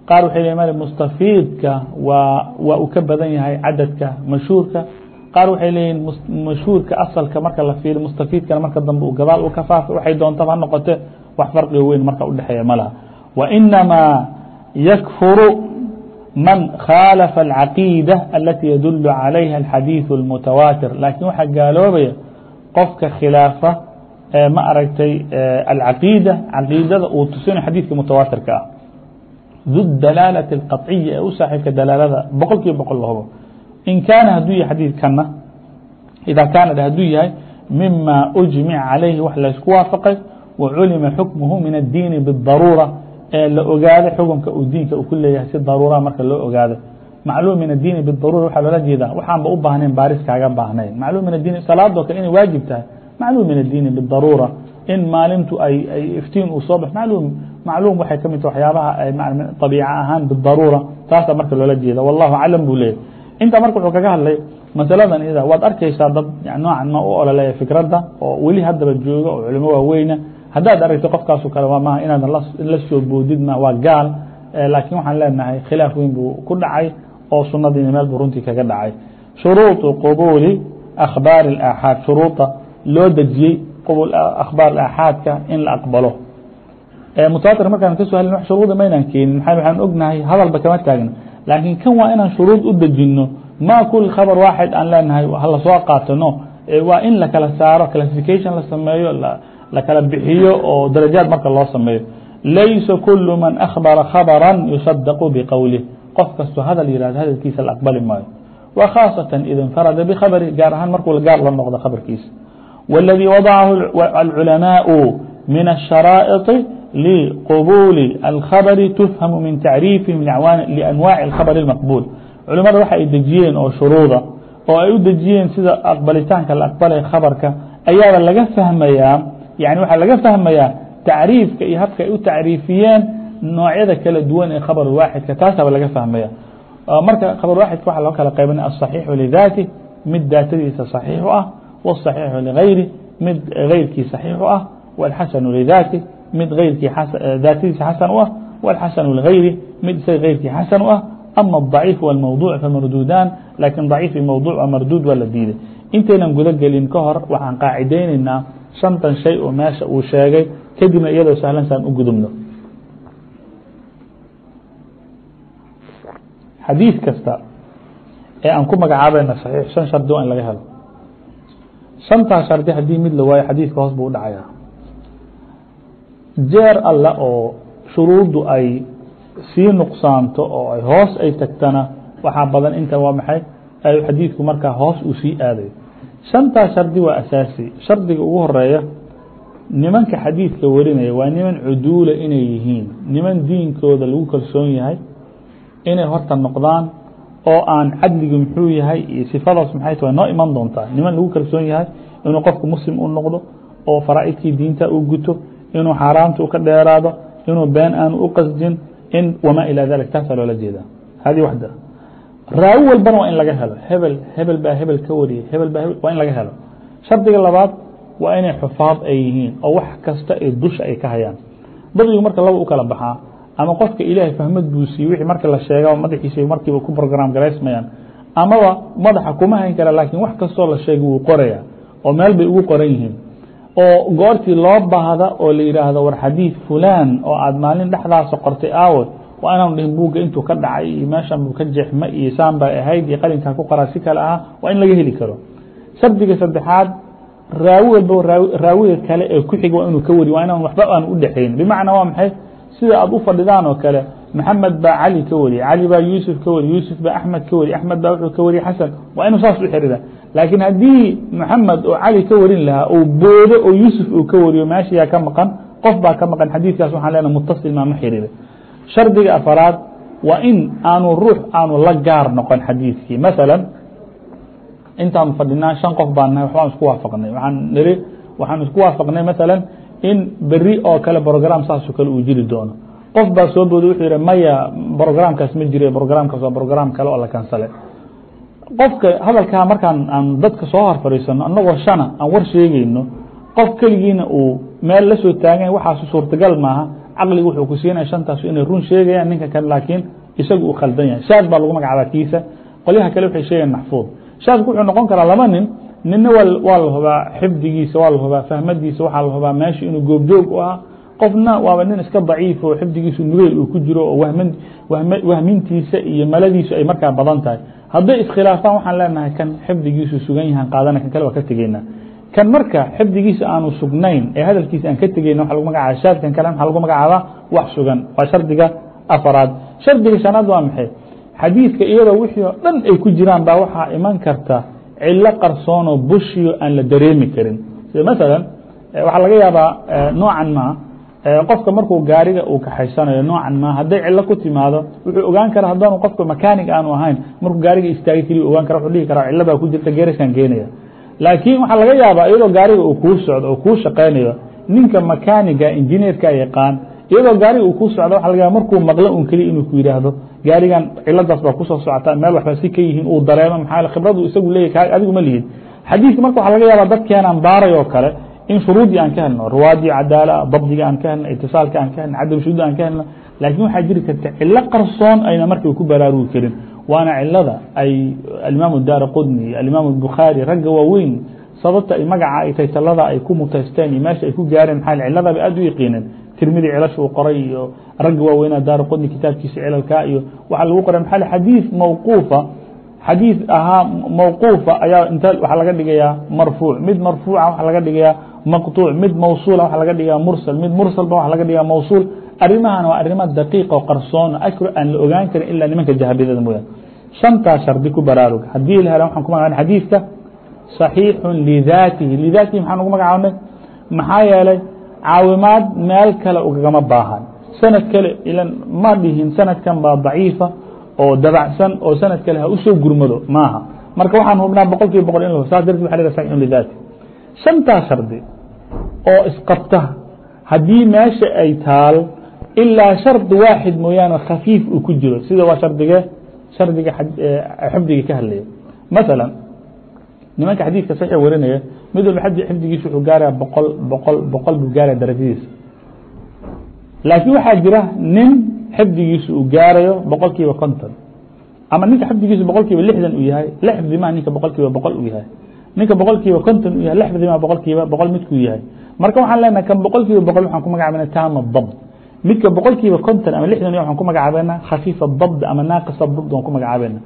Speaker 1: qaar waxay leeyihin mustafiidka waa waa uu ka badan yahay cadadka mashhuurka qaar waxay leeyihin mashhuurka asalka marka la fiiriyo mustafiidkana marka dambe uu gadaal u ka faafay waxay doontaba ha noqote wax farqiga weyn marka udhexeeya ma laha wa inamaa yakfuru man khaalafa alcaqiida alati yadulu calayha alxadiiثu اlmutawaatir laakiin waxaa gaaloobaya qofka khilaafa ma aragtay alcaqiida caqiidada uu tusinayo xadiidka mutawaatirka ah du dalaalati اlqaطciya ee u saaxiibka dalaalada boqol kiiba boqol la hubo in kaana hadduu yahay xadiidkana idaa kaana hadduu yahay mima ujmica calayhi wax laysku waafaqay wa culima xukmuhu min addiini bidaruura la ogaado xukunka uu diinka ku leeyahay si daruura marka loo ogaado macluum min adiini bidaruura waxaa loola jeedaa waxaanba u baahnayn baaris kaaga baahnayn macluum min adiini salaadoo kale inay waajib tahay macluum min adiini bidaruura in maalintu ay iftiin uu soo bax macluum macluum waxay ka mid tahay waxyaabaha طabiica ahaan bidaruura taasa marka loola jeeda wallahu aclam buu leeyahy intaa marka wuxuu kaga hadlay masaladan iyada waad arkaysaa dad noocan ma u ololeeya fikradda oo weli haddaba jooga oo culimo waaweyna haddaad aragto qofkaaso kale waa inaadan la soo boodid ma waa gaal. Laakiin waxaan leenahay khilaaf weyn buu ku dhacay oo sunadiina meel buu runtii kaga dhacay. Shuruuطu qubuuli akhbaari اaaxaad shuruuda loo dejiyey akhbaar aaxaadka in la aqbalo. Mutawaatir markaan ka soo helin wax shuruuda maynaan keenin. Waxaan ognahay hadalba kama taagna لakiن kan waa inaan shuruud u dejino ma kul khaبر waaxid aan leenahay la soo qaatano waa in lakala saaro classification la sameeyo lakala bixiyo oo darajaad marka loo sameeyo. Laysa kul man أخبر khaبرا يuصدق بqowله qof kasto hadal yihahdo hadalkiisa la aqbali maayo. وkhاaصaة id اnfarada bkhabri gaar ahaan markuu gaar la noqdo khabarkiisa. والadي وadacahu الculamaaء min الsharaaئط liqbuuli alkhabri tufhamu min tacriifihim lianwaaci اlkhabr اlmaqbuul culimada waxa ay dejiyeen oo shuruuda oo ay u dejiyeen sida aqbalitaanka la aqbalay khabarka ayaaba laga fahmayaa yani waxaa laga fahmayaa tacriifka iyo habka ay u tacriifiyeen noocyada kala duwan ee khabar waaxidka taasaaba laga fahmaya marka khabar waaxidka waxa loo kala qaybana aلصaxiixu lidaati mid daatadiisa صaxiix u ah wالصaxiixu ligayri mid gayrkii صaxiix u ah wاlxasanu lidaati mid ayrkii daatadiisa xasan u ah wاlxasanu ligayri mid isaga gayrkii xasan u ah ama الضaciif wاlmawduuc famarduudaan lakin ضaciif iyo mawduuc waa marduud waa la diiday intaynan guda gelin ka hor waxaan qaacidaynaynaa shantan shay oo meesha uu sheegay kadibna iyadoo sahlan saan u gudubno xadiid kasta ee aan ku magacaabayna صaxiix shan shardi waa in laga helo shantaa shardi haddii mid la waayo xadiidka hoos buu u dhacayaa jeer alle oo shuruuddu ay sii nuqsaanto oo ay hoos ay tagtana waxaa badan inta waa maxay xadiidku markaa hoos uu sii aadayo shantaa shardi waa asaasi. Shardiga ugu horreeya nimanka xadiidka warinaya waa niman cuduula inay yihiin. Niman diinkooda lagu kalsoon yahay inay horta noqdaan oo aan cadligu muxuu yahay iyo sifadaas maxay tahay noo iman doontaa. Niman lagu kalsoon yahay inuu qofku muslim u noqdo oo faraa'idkii diinta u guto inuu xaaraamta u ka dheeraado inuu been aanu u qasdin in wamaa ilaa dalik taasaa loola jeedaa. Hadi waxda. Raawi walbana waa in laga helo. Hebel hebel baa hebel ka wariyey. Hebel hebel waa in laga helo. Shardiga labaad waa inay xufaad ay yihiin oo wax kasta ee dusha ay ka hayaan. Dabdigu marka laba u kala baxaa ama qofka ilaahay fahmad buu siiyey wixii marka la sheega madaxiisa markiiba ku program garaysmayaan amaba madaxa kuma hayn kara laakiin wax kastoo la sheegay wuu qoraya oo meel bay ugu qoran yihiin oo goortii loo baahda oo la yidhaahdo war xadiid fulaan oo aad maalin dhexdaasa qortay aawod waa inaanu dhihin buugga intuu ka dhacay iyo meeshan buu ka jeexma iyo saan bay ahayd iyo qalinkaa ku qoraa si kale ah waa in laga heli karo. Shardiga saddexaad raawi walba raawiga kale ee ku xiga waa inuu ka wari waa inaan waxba aanu u dhexayn bimacnaa waa maxay? Sida aad u fadhidaan oo kale maxamed baa cali ka wariyey cali baa yuusuf ka wariy yuusuf baa axmed ka wariy axmed baa wuxuu ka wariyey xasan. Waa inuu saas u xirira laakiin haddii maxamed oo cali ka warin lahaa ou boodo oo yuusuf uu ka wariyo meeshayaa ka maqan qof baa ka maqan xadiidkaas waxaan leenaha mutasil maama xiriira shardiga afaraad waa in aanu ruux aanu la gaar noqon xadiidkii. Masalan intaanu fadhinaa shan qof baan nahay waxbaan isku waafaqnay. Waxaan niri waxaan isku waafaqnay masalan in beri oo kale brogram saasoo kale uu jiri doono qof baa soo booday wuxuu yihi maya brograamkaas ma jire brograamkaas waa brogram kale oo la kansale. Qofka hadalkaa markaan aan dadka soo hor fadhiisano shana aan war sheegeyno qof keligiina uu meel la taagan waxaas suurtagal maaha caqliga wuxuu ku siinaya shantaas inay run sheegayaan ninka kale laakiin isagu uu khaldan yahay. Shaad baa lagu magacaabaa kiisa. Qolyaha kale waxay sheegayan maxfuud. Shaadku wuxuu noqon karaa laba nin. Nina waa la hubaa xifdigiisa waa la hubaa fahmadiisa waxaa la hubaa meesha inuu goobjoog u ahaa qofna waaba nin iska daciif oo xifdigiisu nugeyl uu ku jiro oo wahmintiisa iyo maladiisu ay markaa badan tahay. Hadday iskhilaafaan waxaan leenahay kan xifdigiisu sugan yahan qaadana kan kale waa ka tegeyna kan marka xifdigiisa aanu sugnayn ee hadalkiisa aan ka tegeyna waa lagu magacaaba shaadkan kale waxaa lagu magacaabaa wax sugan. Waa shardiga afaraad. Shardiga shanaad waa maxay? Xadiidka iyadoo wixii oo dhan ay ku jiraan baa waxaa iman karta cilo qarsoonoo bushiyo aan la dareemi karin. Sida masalan waxaa laga yaabaa noocan ma qofka markuu gaariga uu kaxaysanayo noocan ma hadday cilo ku timaado wuxuu ogaan kara haddaanu qofka makanig aanu ahayn. Markuu gaariga istaagay keliya ogaan kara wuxuu dhihi karaa cilo baa ku jirta geeraskan geenaya laakiin waxaa laga yaabaa iyadoo gaariga uu kuu socdo oo kuu shaqaynayo ninka makaniga injineerka yaqaan iyadoo gaariga uu kuu socdo waxa laga yaaba markuu maqlo un keliya inuu ku yidhaahdo gaarigan ciladaas baa ku soo socota meel waxba si ka yihiin uu dareemo maxaa khibradu isagu leeyahy adigu ma lihid xadiidka marka waxaa laga yaabaa dadkeenaan baaray oo kale in shuruudii aan ka helno ruwaadii cadaala dabdiga aan ka helno itisaalka aan ka helno cadam shuduud aan ka helno laakiin waxaa jiri karta cilo qarsoon ayna markay ku baraarugi karin. Waana cilada ay alimaam daara qudni iyo alimaam ragga waaweyn sababta magaca ay taytalada ay ku mutaysteen iyo meesha ay ku gaareen maxaa ciladaba aad u yaqiineen tirmidi cilash uu qoray iyo ragga waaweynaa daara qudni kitaabkiisa cilalka iyo waxaa lagu qoray maxaa xadiis mawquufa xadiis ahaa mawquufa ayaa inta waxaa laga dhigayaa marfuuc mid marfuuca waxaa laga dhigayaa maqطuuc mid mawsuula waxaa laga dhigayaa mursal mid mursalba waxaa laga dhigayaa mawsuul. Arrimahan waa arrimo daqiiqa o qarsoon akro aan la ogaan karin ilaa nimanka jahabidada mooyaan shantaa shardi ku baraarug haddii la hela waxaan ku magacaabnay xadiidka صaxiixu lidaatihi. Lidaatihi maxaan ugu magacaabnay? Maxaa yeelay caawimaad meel kale ugagama baahan. Sanad kale ilan ma dhihin sanadkan baa daciifa oo dabacsan oo sanad kale ha u soo gurmado maaha. Marka waxaan hubnaa boqol kiiba boqol in saas darteed waxa la saxiixun lidaati shantaa shardi oo isqabta. Haddii meesha ay taal ilaa shardi waaxid mooyaane khafiif uu ku jiro. Sida waa shardige shardiga xifdiga ka hadlaya. Masalan nimanka xadiidka saxiix warinaya mid walba xifdigiisa wuxuu gaaraya boqol boqol boqol buu gaaraya darajadiisa. Laakiin waxaa jira nin xifdigiisu uu gaarayo boqol kiiba konton. Ama ninka xifdigiisu boqol kiiba lixdan uu yahay lxdi ma ninka boqol kiiba boqol uu yahay ninka boqol konton u yahay lxdi ma boqol boqol midkuu yahay. Marka waxaan leenahay kan boqol boqol waxaan ku magacaabana taama dabd midka boqol konton ama lixdan ya waxaan ku magacaabana khafiifa dabd ama naaqisa dabd waan ku magacaabana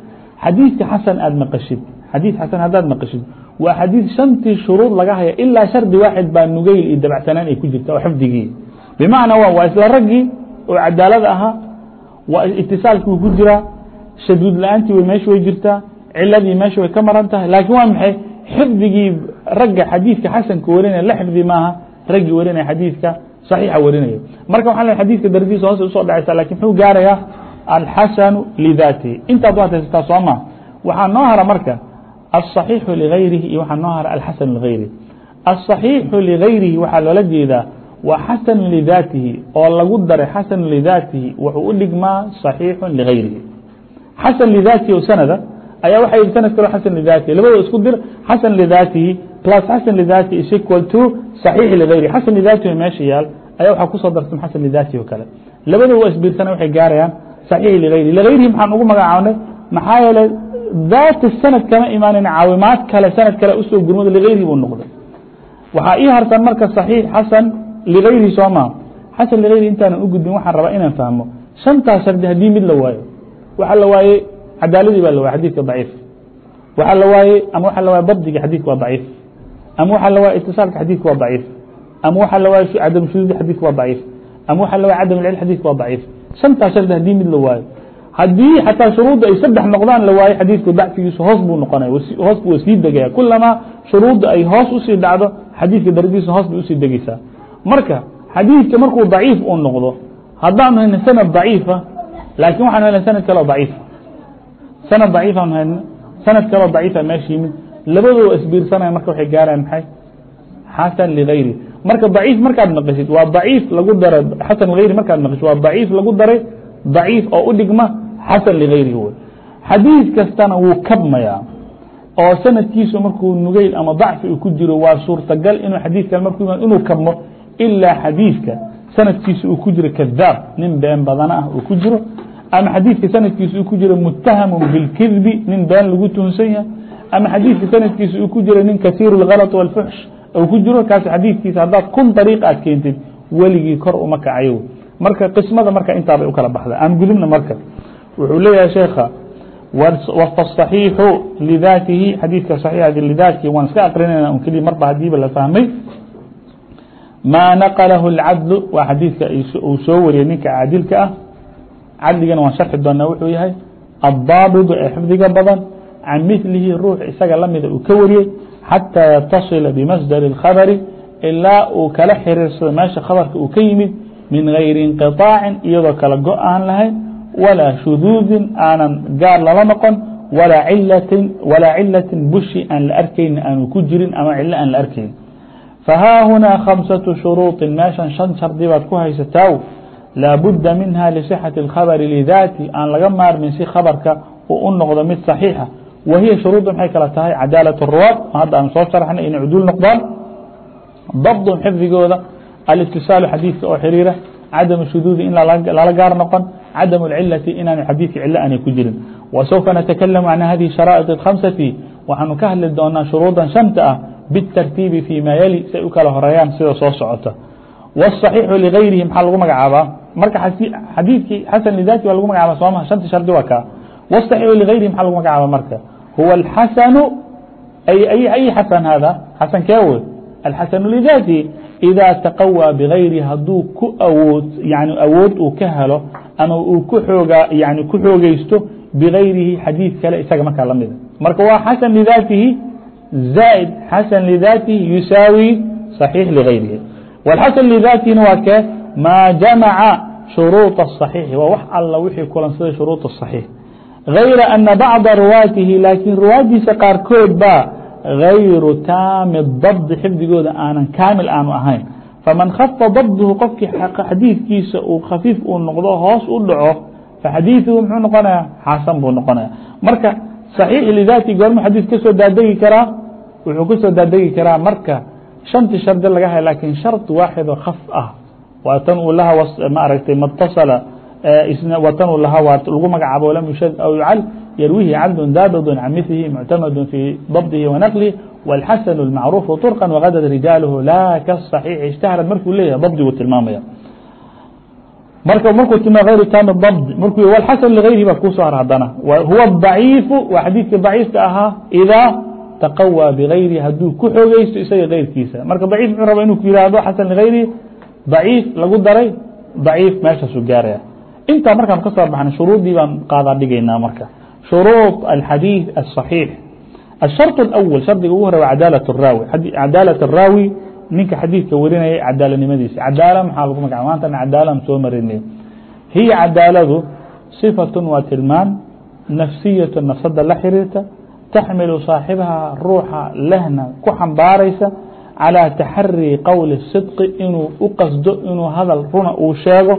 Speaker 1: xadiidka xasan aad maqashid xadiid xasan haddaad maqashid waa xadiid shantii shuruud laga haya ilaa shardi waaxid baa nugeyl iyo dabacsanaan ay ku jirta oo xifdigii. Bimacnaa wa waa isla raggii oo cadaalada ahaa waa itisaalkii wuu ku jiraa shaduud la'aantii meesha way jirtaa ciladii meesha way ka maran tahay laakiin waa maxay xifdigii ragga xadiidka xasanka warinaya la xifdi maaha raggii warinaya xadiidka صaxiixa warinaya marka waxaa le xadiidka daradiisa hoose usoo dhacaysa lakin muxuu gaarayaa alxasanu lidaatihi intaad waad haysataa soo ma waxaa noo hara marka aلصaxiixu ligayrihi iyo waxaa noo hara alxasanu ligayrihi aلصaxiixu ligayrihi waxaa loola jeedaa waa xasanu lidaatihi oo lagu daray xasanu lidaatihi wuxuu u dhigmaa صaxiixu ligayrihi xasan lidaatihi o sanada ayaa waxa yihi sanad kalo xasan lidaatihi labadoo isku dir xasan lidaatihi plus xasan lidaatihi is equal to صaxiix ligayrihi xasan lidaatihi meesha yaal ayaa waxaa kusoo darsan xasan lidaatihi o kale labada waa isbiirsana waxay gaarayaan صaxiix ligayrihi ligayrihi maxaan ugu magacaabnay maxaa yeelay daati sanad kama imaanin caawimaad kale sanad kale usoo gurmado ligayrihi buu noqday waxaa ii harsan marka صaxiix xasan ligayrihi soo maa xasan ligayrihi intaanan u gudbin waxaan rabaa inaan fahmo shantaas shardi haddii mid la waayo waxaa la waayey cadaaladii baa la waayey xadidka daciif. Waxaa la waayey ama waxaa la waayey dabdiga xadidka waa daciif. Ama waxaa la waayey itisaalka xadidka waa daciif. Ama waxaa la waayey cadam shuduudi xadidka waa daciif. Ama waxaa la waayey cadam ilcil xadidka waa daciif. Shantaas shardi haddii mid la waayo. Haddii xataa shuruudda ay saddex noqdaan la waayo xadiidku dacfigiisu hoos buu noqonaya hoos buu degaya kulamaa shuruudda ay hoos u sii dhacdo xadiidka daradiisa hoos bay u sii degeysaa marka xadiidka markuu daciif uu noqdo haddaanu hayna sanad daciifa laakiin waxaanu helna sanad kaleo daciif sanad daciifaanu hayna sanad kaleo daciifa meesha yimid labadooda isbiirsanaya marka waxay gaaraan maxay? Xasan ligayri marka daciif markaad maqashid waa daciif lagu daray xasan ligayri markaad maqashid waa daciif lagu daray daciif oo u dhigma xasan ligayrihi wey xadiid kastana wuu kabmayaa oo sanadkiisu markuu nugeyl ama dacfi uu ku jiro waa suurtagal inuu xadiidkan markuu imaado inuu kabmo ilaa xadiidka sanadkiisa uu ku jiro kadaab nin been badana ah uu ku jiro ama xadيiثki snadkiisa ku jira mتahم bاkdb nin been lagu tuhunsan yahay. Ama xadيiثki snadkiisa ku jira nin kaثيir الغلط والفxش ku jiro kaas xadiikiisa hadaad kun طريق aad keentid weligii kor uma kacayo. Marka qismada marka intaabay u kala baxda aan gudubna marka. Wuxuu leeyahay sheeka wfaصaxiixu lidaatihi xadiidka صaxiixadi lidaatkii waan iska akrinayna un keliya marba hadiiba la fahmay. Maa naqalahu اlcadlu waa xadiidka uu soo wariyay ninka caadilka ah cadligana waan sharxi doonaa wuxuu yahay addaabidu ee xifdiga badan can milihi ruux isaga lamida uu ka wariyey xataa yatasila bimasdari اkhabari ilaa uu kala xiriirsado meesha khabarka uu ka yimid min gayri inqiطaacin iyadoo kala go aan lahayn walaa shuduudin aanan gaar lala noqon walaa cilatin walaa cilatin bushi aan la arkayni aanu ku jirin ama cilo aan la arkayn fahaa hunaa khamsaةu shuruuطin meeshan shan shardi baad ku haysataaw لا buda minha لصحة الkhabr لذaati aan laga maarmin si khabarka uu u noqdo mid صaحيixa wahiy shuruudda maxay kala tahay cadaaلaة الruwاad hadda aan soo sharxnay inay cduul noqdaan. Dabdun xifdigooda اlاstisaalu xadiidka oo xiriira cadaم shuduudi in lala gaar noqon cadaم الcilati inaanu xadiidka cilo aanay ku jirin. وsوfa نتكلم عن hadiه شharaaئط الkخمسة waxaanu ka hadli doonaa shuruudan شhanta ah bالtartiibi فيma yali say u kala horeeyaan sida soo socota. والصaحيiح لغayrihi mxaa lagu magacaabaa? marka xadiidkii xasan lidati waa lagu magacaaba sooma shanta shardi waa ka. Wاstaxiu ligayrihi maxaa lagu magacaaba marka. Huwa اxasanu ay xasan hada xasan keewe alxasanu lidati إida taqawى bغayri haduu ku awood yani awood uu ka helo ama uu ku ooga yani ku xoogeysto bغayrihi xadiid kale isaga markaa la marka waa xasan lidatihi zaa'id xasan lidatihi yusaawi صaxiix ligayrihi wاxasan lidaatihina waa kee? maa جamعa شhuruuط الصحيiح waa wax alla wixii kulansaday shuruuط الصحيiح غayra أنa bعضa ruwaatihi laakiin ruwaadiisa qaarkood ba غayru taami dabdi xifdigooda aanan kaamil aanu ahayn faman khafa dabdhu qofkii xadiidkiisa uu khafiif uu noqdo hoos u dhaco faxadiiثuhu muxuu noqonaya xasan buu noqonaya marka صaxiix lidaati goormu xadiis kasoo daadegi karaa wuxuu kasoo daadegi karaa marka shanti shardi laga hay lakin shard waaxidoo khaf ah waa tan uu laha ma aragtay matasala watan uu laha waa lagu magacaabo lam yushad aw yucal yrwihi cabd daabd can mثlhi muctamad fي dabdihi ونqlhi والxasن المacruف طرقا وgadad rijaalhu la kaصaحيiح اجتahرad markuu leeyahay dabdiguu tilmaamaya marka markuu tilma غayru taami dabd markuu wاlxasن لغayrihi baa kusoo har hadana huwa الضaciifu waa xadiidka ضaciifka ahaa إdaa taqawى bغayrihi haduu ku xogeysto isaga غeyrkiisa marka ضaciif muxuu raba inuu ku yihahdo xasن لغayrihi ضaciif lagu daray ضaciif meeshaasu gaaraya intaa markaan ka soo baxnay shuruudii baan qaadaa dhigaynaa marka شhuروuط الxadيiث الصحيiح الشharط الأول shardiga ugu hore wa cadاaلة الraawi cadاaلة الraawi ninka xadiidka warinaya cadaalanimadiisa cadaalة maxaa lagu magaca maantana cadaalan soo marinay hiya cadaaladu صifaة waa tilmaan nafsiyaة nafsada la xiriirta taxmilu صaaxibaha ruuxa lehna ku xambaaraysa calى taxarii qowli الصدqi inuu u qasdo inuu hadal runa uu sheego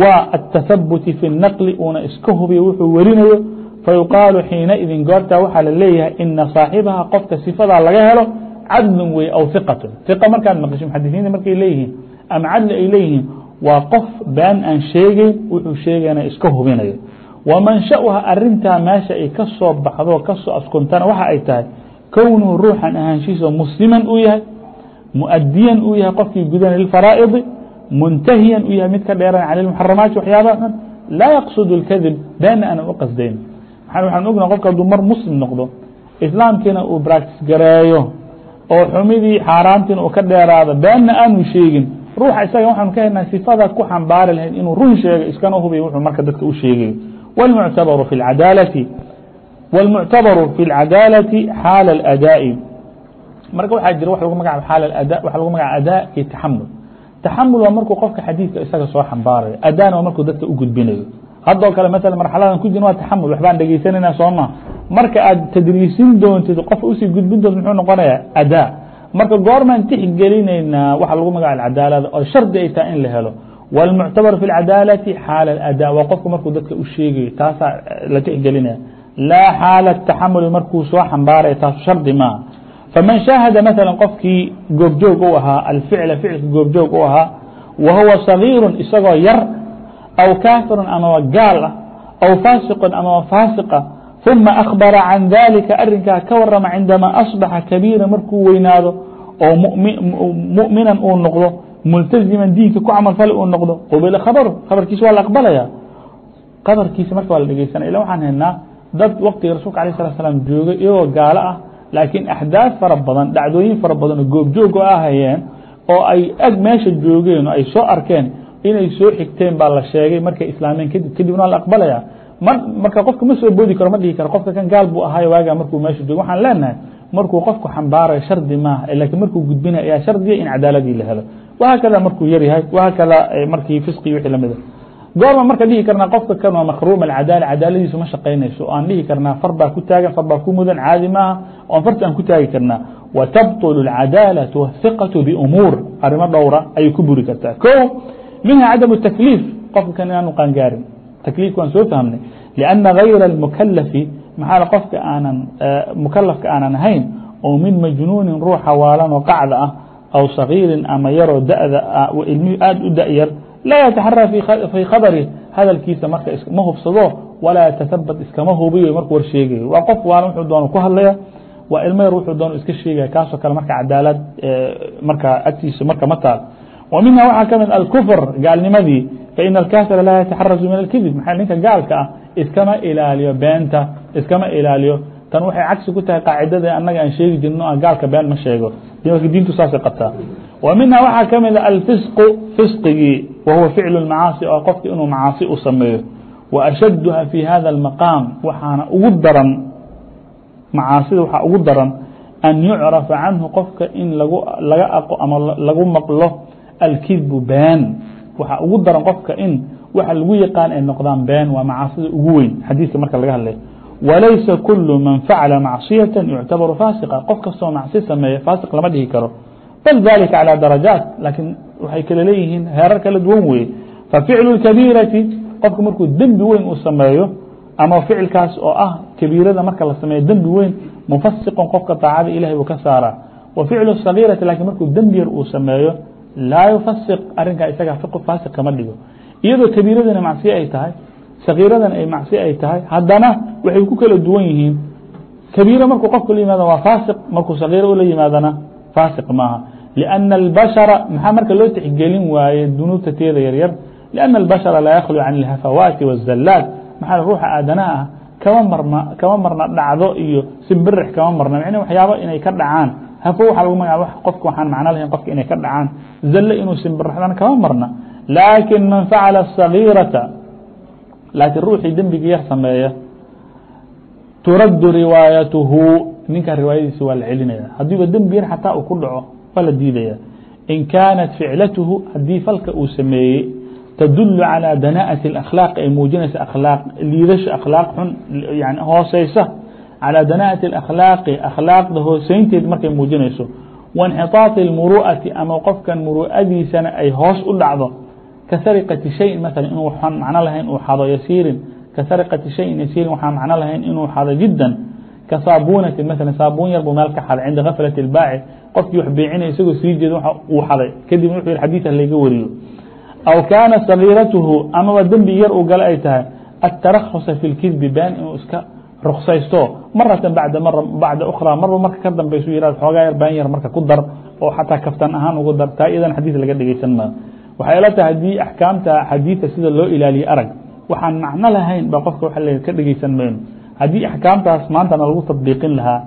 Speaker 1: wa التahabuti fi الnaqli uuna iska hubiyo wuxuu werinayo fayuqaalu xiinaidin goortaa waxaa la leeyahay ina صaaxibaha qofka sifadaa laga helo cadlu wey aw iqatu iqa markaad maqisho muxadisiinta markay leeyihiin ama cadli ay leeyihiin waa qof been aan sheegeyn wuxuu sheegana iska hubinayo wamanshauha arintaa meesha ay ka soo baxdo kasoo askuntana waxa ay tahay kownuhu ruuxan ahaanshihiisa musliman uu yahay muadiyan uu yahay qofkii gudanay lfaraa'idi muntahiyan uu yahay mid ka dheeran can lmuxaramaati waxyaabaha dhan laa yaqsud اlkadib beenna aanan u qasdayn waxaan ogna qofka hadduu mar muslim noqdo islaamkiina uu bractis gareeyo oo xumidii xaaraantiina uu ka dheeraado beenna aanu sheegin ruuxa isaga waxaanu ka helnaa sifada ku xambaari lahayd inuu run sheego iskana hubiyo wuxuu marka dadka u sheegayo wاlmuctabaru fi اcadaalati wاlmuctabaru fi اlcadaalati xaala اladaa'i marka waxaa jira wa lagu magacaabo xaal ada waxa lagu magaca adaa iyo taxamul taxamul waa markuu qofka xadiidka isaga soo xambaarayo adaana waa markuu dadka u gudbinayo haddoo kale maala marxaladan ku jir waa taxamul waxbaan dhegeysanayna sooma marka aad tadriisin doontid qof usii gudbin doont muxuu noqonaya adaa marka goormaan tixgelinaynaa waxa lagu magaca cadaalada oo shardi ay tahay in la helo wاlmuctabar fi اcadaalati xaala اada waa qofku markuu dadka u sheegayo taasaa la tixgelinaya laa xaala taxamuli markuu soo xambaaraya taasu shardi maaha faman shaahada maala qofkii goobjoog u ahaa alficla ficilka goobjoog u ahaa wa huwa صagiiru isagoo yar aw kaafiru amaba gaal ah aw faasiqu amaba faasiqa ثuma akhbara can dalika arinkaa ka warama cindamaa asbaxa kabiira markuu weynaado oo muminan uu noqdo multaziman diinka ku camal fali uu noqdo qubila khabaru khabarkiisa waa la aqbalaya khabarkiisa marka waa la dhegeysanaya ila waxaan haynaa dad waqtiga rasulka alah slat slam joogay iyagoo gaalo ah laakiin axdaaث fara badan dhacdooyin fara badan oo goobjoogo ahayeen oo ay ag meesha joogeen oo ay soo arkeen inay soo xigteen baa la sheegay markay islaameen kadib kadibna waa la aqbalaya. Marka qofka ma soo boodi karo ma dhihi karo qofka kan gaal buu ahaayo waagaa markuu meesha joogo waxaan leenahay markuu qofku xambaarayo shardi maaha laakiin markuu gudbinayo ayaa shardiya in cadaaladii la helo. Wahaa kada markuu yaryahay wahaa kada eh, markii fisqii wixii lamida ah goorma marka dhihi karnaa qofka kan waa makruum alcadaala cadaaladiisu ma shaqaynayso aan dhihi karnaa far baa ku taagan far baa ku mudan caadi maaha oan farti aan ku taagi karnaa وتبطل العداaلة والثقة بأmuur arimo dhowra ayay ku buri kartaa ko minha cadم التكليف qofka kan inaanu qاangaarin تكليفka waan soo fahمnay لأنa غayra المكلفi maxaa qofka aanan mukلفka aanan ahayn oo min majnuunin ruuxa waalan oo qacda ah aw صaغيirin ama yaroo da'da ilmihii aad u da'yar laa yataxarى fii khabri hadalkiisa marka ma hubsado walaa yatahabat iskama hubiyo marku war sheegayo waa qof waalan wuxuu doona ku hadlaya waa ilmo yar wuxuu doona iska sheegaya kaasoo kale marka cadaalad marka agtiisa marka ma taal wa minha waxaa ka mid alkufr gaalnimadii faina alkafira laa yataxarazu min alkidib maxaa ninka gaalka ah iskama ilaaliyo beenta iskama ilaaliyo tan waxay cagsi ku tahay qaacidada annaga aan sheegi jirno gaalka been ma sheego diintu saasay qabtaa wa minha waxaa ka mida alfisqu fisqigii wa huwa ficlu اmacaasi oo qofka inuu macaasi u sameeyo wa ashadha fi hada اlmaqaam waxaana ugu daran macaasida waxaa ugu daran an yucrafa canhu qofka in laga aqo ama lagu maqlo alkidbu been waxaa ugu daran qofka in waxa lagu yaqaan ay noqdaan been waa macaasida ugu weyn xadiiska marka laga hadlay walaysa kulu man facala macصiyaة yuctabaru faasiqa qof kastoo macsi sameeya faasiq lama dhihi karo bal dalika calى darajaat laakiin waxay kala leeyihiin heerar kala duwan weye faficlu اkabiirati qofka markuu dembi weyn uu sameeyo ama ficilkaas oo ah kabiirada marka la sameeyo dembi weyn mufasiqon qofka طaacada ilahay buu ka saaraa wa ficlu الصagiirati lakiin markuu dembi yar uu sameeyo laa yufasiq arinkaa isaga faasiq kama dhigo iyadoo kabiiradana macsiye ay tahay sagiiradana ay macsi ay tahay haddana waxay ku kala duwan yihiin kabiiro markuu qofku la yimaado waa faasiq markuu sagiiro ula yimaadana faasiq maaha لأنa الbashara maxaa marka loo tixgelin waaye dunuubta teeda yaryar لأنa الbashara laa yakhlو can الhafawaati والzallaad maxaa ruuxa aadanaha ah kama marma kama marna dhacdo iyo simbirix kama marna mn waxyaabo inay ka dhacaan hafo waxa lagu magaca qofka waxaan macno lahayn qofka inay ka dhacaan zalle inuu simbirixdana kama marna laakin man facala الصagiirata laakiin ruuxii dembiga yar sameeya turaddu riwaayatuhu ninka riwaayadiisa waa la celinaya haddiiba dembi yar xataa uu ku dhaco waa la diidaya in kaanat ficlatuhu haddii falka uu sameeyey tadul calى dana'ati اakhlaaq ay muujinaysa akhlaaq liidasha akhlaaq xun yani hooseysa calى dana'ati اakhlaaqi akhlaaqda hooseynteed markay muujinayso wainxitaaطi اlmuru'ati ama qofkan muru'adiisana ay hoos u dhacdo kasariqati shayin maala inuu waxaan macno lahayn uu xado yasiirin kasariqati shayin yasiirin waxaan macno lahayn inuu xado jiddan ka saabuunatin maala saabuun yar buu meel ka xaday cinda gaflati اlbaaci qofkii wax beecinaya isagoo sii jeeda uu xaday kadibna wuxuu yihi xadiiثa layga wariyo aw kaana sagiiratuhu amaba dembi yar uu gale ay tahay aلtarakhusa fi اlkidbi been inuu iska ruksaysto maratan bacda mara bacda ukra marba marka ka dambaysu yihahd xoogaa yar been yar marka ku dar oo xataa kaftan ahaan ugu dar taa iyadan xadiis laga dhegeysan maayo waxay ila tahay haddii axkaamta xadiida sida loo ilaaliye arag waxaan macno lahayn ba qofka wa ka dhegeysan mayno haddii axkaamtaas maantana lagu tadbiiqin lahaa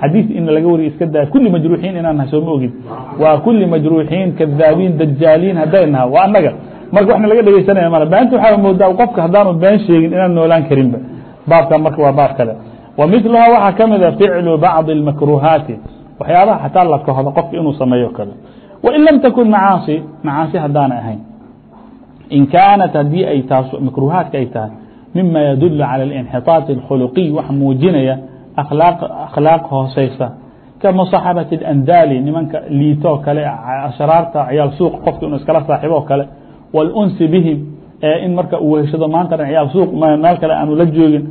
Speaker 1: xadiis in laga wariyo iska daa kuli majruuxiin inaan nahay sooma ogid. Waa kuli majruuxiin kadaabiin dajaaliin hadday naha waa annaga. Marka waxna laga dhegeysanaya male beenta waxaa moodaa qofka haddaanu been sheegin inaan noolaan karinba. Baabkan marka waa baab kale. Miluhaa waxaa ka mida ficlu bacdi اlmakruhaati waxyaabaha xataa la kahdo qofka inuu sameeyo kale. Wain lam takun macaasi macaasi haddaana ahayn. In kaanat haddii ay taas makruhaadka ay tahay mima yadul calى اlinxitaaط اkhuluqiy wax muujinaya akhlaaq hooseysa ka muصaxabaةi اandaali nimanka liitoo kale ashraarta ciyaal suuq qofka inuu iskala saaxibo o kale wاlunsi bihim in marka uu heshado maanta dhan ciyaal suuq meel kale aanu la joogin